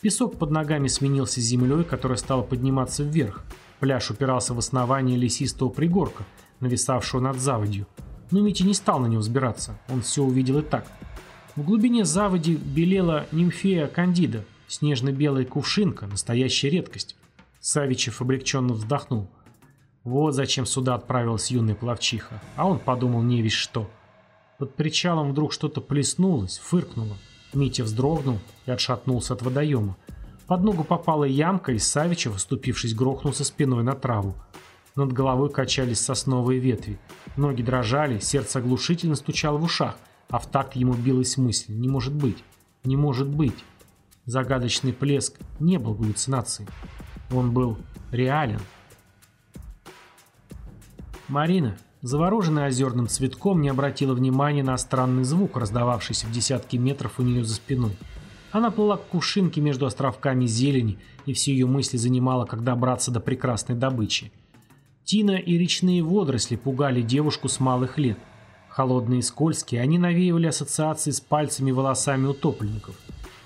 Speaker 1: Песок под ногами сменился землей, которая стала подниматься вверх. Пляж упирался в основание лесистого пригорка, нависавшего над заводью. Но Митя не стал на него взбираться, он все увидел и так. В глубине заводи белела нимфея кандида, снежно-белая кувшинка, настоящая редкость. Савичев облегченно вздохнул. Вот зачем сюда отправилась юная пловчиха. А он подумал не весь что. Под причалом вдруг что-то плеснулось, фыркнуло. Митя вздрогнул и отшатнулся от водоема. Под ногу попала ямка, и Савичев, оступившись, грохнулся спиной на траву. Над головой качались сосновые ветви. Ноги дрожали, сердце оглушительно стучало в ушах, а в такт ему билась мысль «не может быть, не может быть». Загадочный плеск не был галлюцинацией. Он был реален. Марина, завороженная озерным цветком, не обратила внимания на странный звук, раздававшийся в десятки метров у нее за спиной. Она плыла к кувшинке между островками зелени, и все ее мысли занимала, как добраться до прекрасной добычи. Тина и речные водоросли пугали девушку с малых лет. Холодные и скользкие, они навеивали ассоциации с пальцами и волосами утопленников.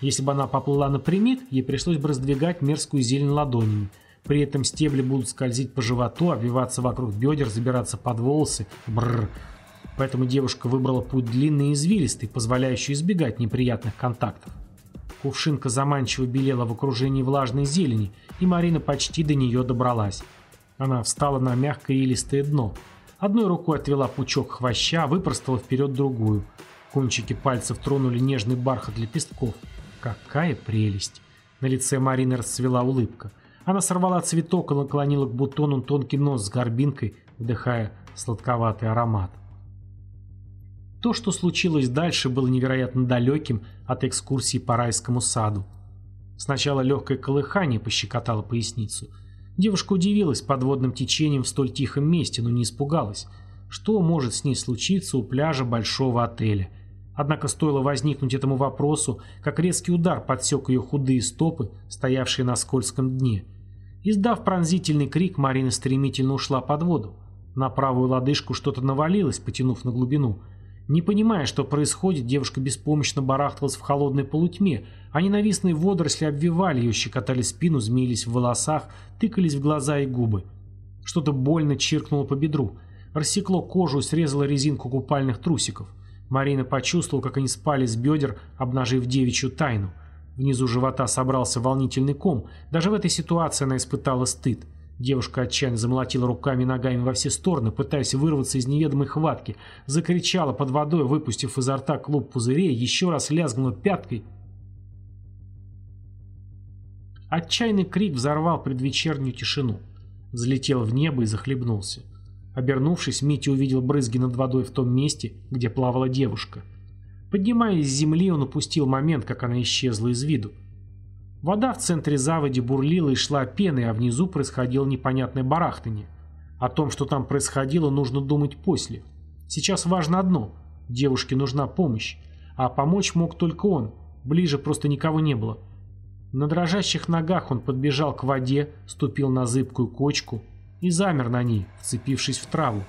Speaker 1: Если бы она поплыла напрямик, ей пришлось бы раздвигать мерзкую зелень ладонями – при этом стебли будут скользить по животу, обвиваться вокруг бедер, забираться под волосы. Бррр. Поэтому девушка выбрала путь длинный и извилистый, позволяющий избегать неприятных контактов. Кувшинка заманчиво белела в окружении влажной зелени, и Марина почти до нее добралась. Она встала на мягкое и листое дно. Одной рукой отвела пучок хвоща, выпростала вперед другую. Кончики пальцев тронули нежный бархат лепестков. Какая прелесть! На лице Марины расцвела улыбка – она сорвала цветок и наклонила к бутону тонкий нос с горбинкой, вдыхая сладковатый аромат. То, что случилось дальше, было невероятно далеким от экскурсии по райскому саду. Сначала легкое колыхание пощекотало поясницу. Девушка удивилась подводным течением в столь тихом месте, но не испугалась. Что может с ней случиться у пляжа большого отеля? Однако стоило возникнуть этому вопросу, как резкий удар подсек ее худые стопы, стоявшие на скользком дне – Издав пронзительный крик, Марина стремительно ушла под воду. На правую лодыжку что-то навалилось, потянув на глубину. Не понимая, что происходит, девушка беспомощно барахталась в холодной полутьме, а ненавистные водоросли обвивали ее, щекотали спину, змеились в волосах, тыкались в глаза и губы. Что-то больно чиркнуло по бедру. Рассекло кожу и срезало резинку купальных трусиков. Марина почувствовала, как они спали с бедер, обнажив девичью тайну – Внизу живота собрался волнительный ком. Даже в этой ситуации она испытала стыд. Девушка отчаянно замолотила руками и ногами во все стороны, пытаясь вырваться из неведомой хватки. Закричала под водой, выпустив изо рта клуб пузырей, еще раз лязгнула пяткой. Отчаянный крик взорвал предвечернюю тишину. Взлетел в небо и захлебнулся. Обернувшись, Митя увидел брызги над водой в том месте, где плавала девушка – Поднимаясь с земли, он упустил момент, как она исчезла из виду. Вода в центре заводи бурлила и шла пеной, а внизу происходило непонятное барахтание. О том, что там происходило, нужно думать после. Сейчас важно одно – девушке нужна помощь, а помочь мог только он, ближе просто никого не было. На дрожащих ногах он подбежал к воде, ступил на зыбкую кочку и замер на ней, вцепившись в траву.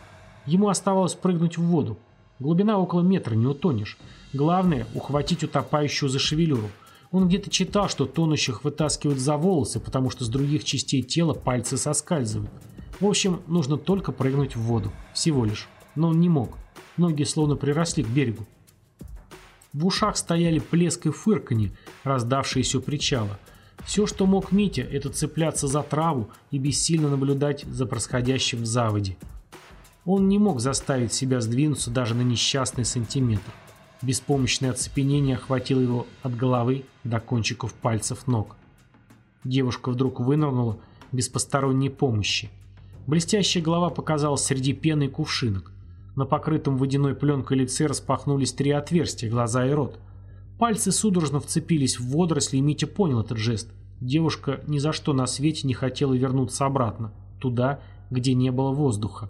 Speaker 1: Ему оставалось прыгнуть в воду. Глубина около метра, не утонешь. Главное – ухватить утопающую за шевелюру. Он где-то читал, что тонущих вытаскивают за волосы, потому что с других частей тела пальцы соскальзывают. В общем, нужно только прыгнуть в воду. Всего лишь. Но он не мог. Ноги словно приросли к берегу. В ушах стояли плеск и фырканье, раздавшиеся у причала. Все, что мог Митя, это цепляться за траву и бессильно наблюдать за происходящим в заводе. Он не мог заставить себя сдвинуться даже на несчастный сантиметр. Беспомощное оцепенение охватило его от головы до кончиков пальцев ног. Девушка вдруг вынырнула без посторонней помощи. Блестящая голова показалась среди пены и кувшинок. На покрытом водяной пленкой лице распахнулись три отверстия, глаза и рот. Пальцы судорожно вцепились в водоросли, и Митя понял этот жест. Девушка ни за что на свете не хотела вернуться обратно, туда, где не было воздуха.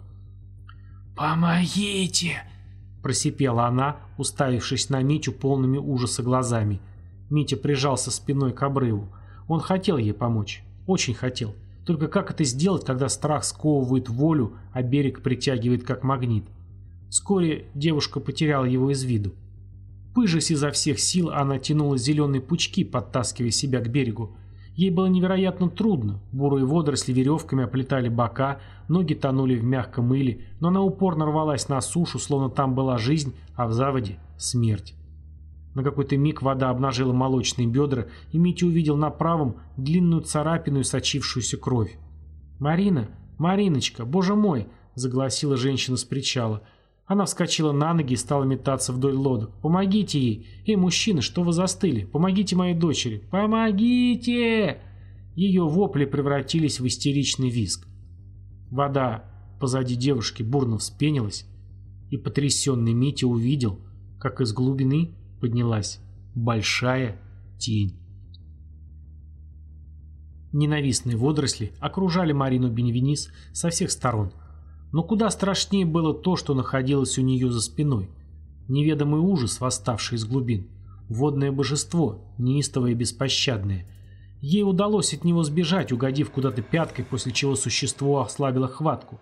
Speaker 2: «Помогите!»
Speaker 1: – просипела она, уставившись на Митю полными ужаса глазами. Митя прижался спиной к обрыву. Он хотел ей помочь, очень хотел. Только как это сделать, когда страх сковывает волю, а берег притягивает как магнит? Вскоре девушка потеряла его из виду. Пыжась изо всех сил, она тянула зеленые пучки, подтаскивая себя к берегу. Ей было невероятно трудно. Бурые водоросли веревками оплетали бока, ноги тонули в мягком мыле, но она упорно рвалась на сушу, словно там была жизнь, а в заводе — смерть. На какой-то миг вода обнажила молочные бедра, и Митя увидел на правом длинную царапину и сочившуюся кровь. «Марина! Мариночка! Боже мой!» — загласила женщина с причала. Она вскочила на ноги и стала метаться вдоль лодок. «Помогите ей! Эй, мужчины, что вы застыли? Помогите моей дочери! Помогите!» Ее вопли превратились в истеричный визг. Вода позади девушки бурно вспенилась, и потрясенный Митя увидел, как из глубины поднялась большая тень. Ненавистные водоросли окружали Марину Беневенис со всех сторон. Но куда страшнее было то, что находилось у нее за спиной. Неведомый ужас, восставший из глубин. Водное божество, неистовое и беспощадное. Ей удалось от него сбежать, угодив куда-то пяткой, после чего существо ослабило хватку.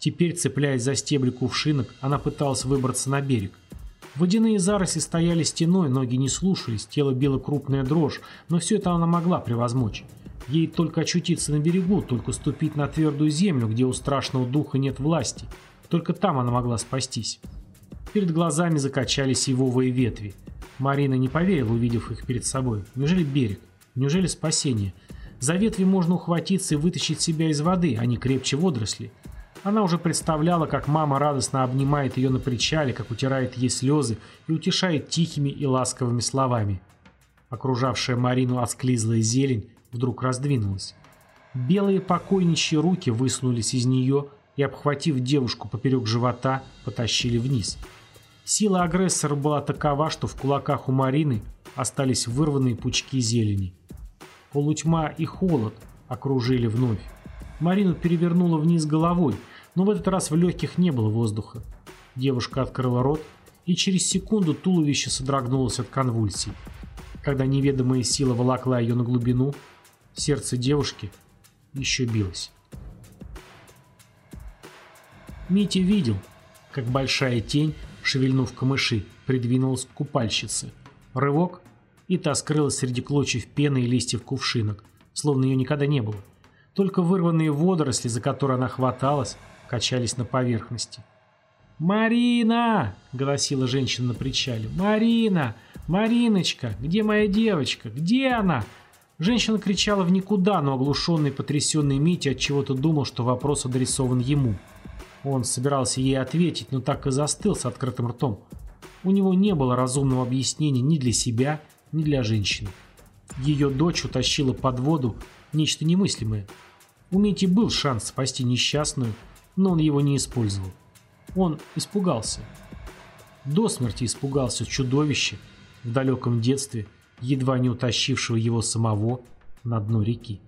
Speaker 1: Теперь, цепляясь за стебли кувшинок, она пыталась выбраться на берег. Водяные заросли стояли стеной, ноги не слушались, тело било крупная дрожь, но все это она могла превозмочь. Ей только очутиться на берегу, только ступить на твердую землю, где у страшного духа нет власти. Только там она могла спастись. Перед глазами закачались ивовые ветви. Марина не поверила, увидев их перед собой. Неужели берег? Неужели спасение? За ветви можно ухватиться и вытащить себя из воды, а не крепче водоросли. Она уже представляла, как мама радостно обнимает ее на причале, как утирает ей слезы и утешает тихими и ласковыми словами. Окружавшая Марину осклизлая зелень вдруг раздвинулась. Белые покойничьи руки высунулись из нее и, обхватив девушку поперек живота, потащили вниз. Сила агрессора была такова, что в кулаках у Марины остались вырванные пучки зелени. Полутьма и холод окружили вновь. Марину перевернуло вниз головой – но в этот раз в легких не было воздуха. Девушка открыла рот, и через секунду туловище содрогнулось от конвульсий. Когда неведомая сила волокла ее на глубину, сердце девушки еще билось. Митя видел, как большая тень, шевельнув камыши, придвинулась к купальщице. Рывок, и та скрылась среди клочьев пены и листьев кувшинок, словно ее никогда не было. Только вырванные водоросли, за которые она хваталась, качались на поверхности. «Марина!» — голосила женщина на причале. «Марина! Мариночка! Где моя девочка? Где она?» Женщина кричала в никуда, но оглушенный потрясенный Митя от чего-то думал, что вопрос адресован ему. Он собирался ей ответить, но так и застыл с открытым ртом. У него не было разумного объяснения ни для себя, ни для женщины. Ее дочь утащила под воду нечто немыслимое. У Мити был шанс спасти несчастную, но он его не использовал. Он испугался. До смерти испугался чудовища в далеком детстве, едва не утащившего его самого на дно реки.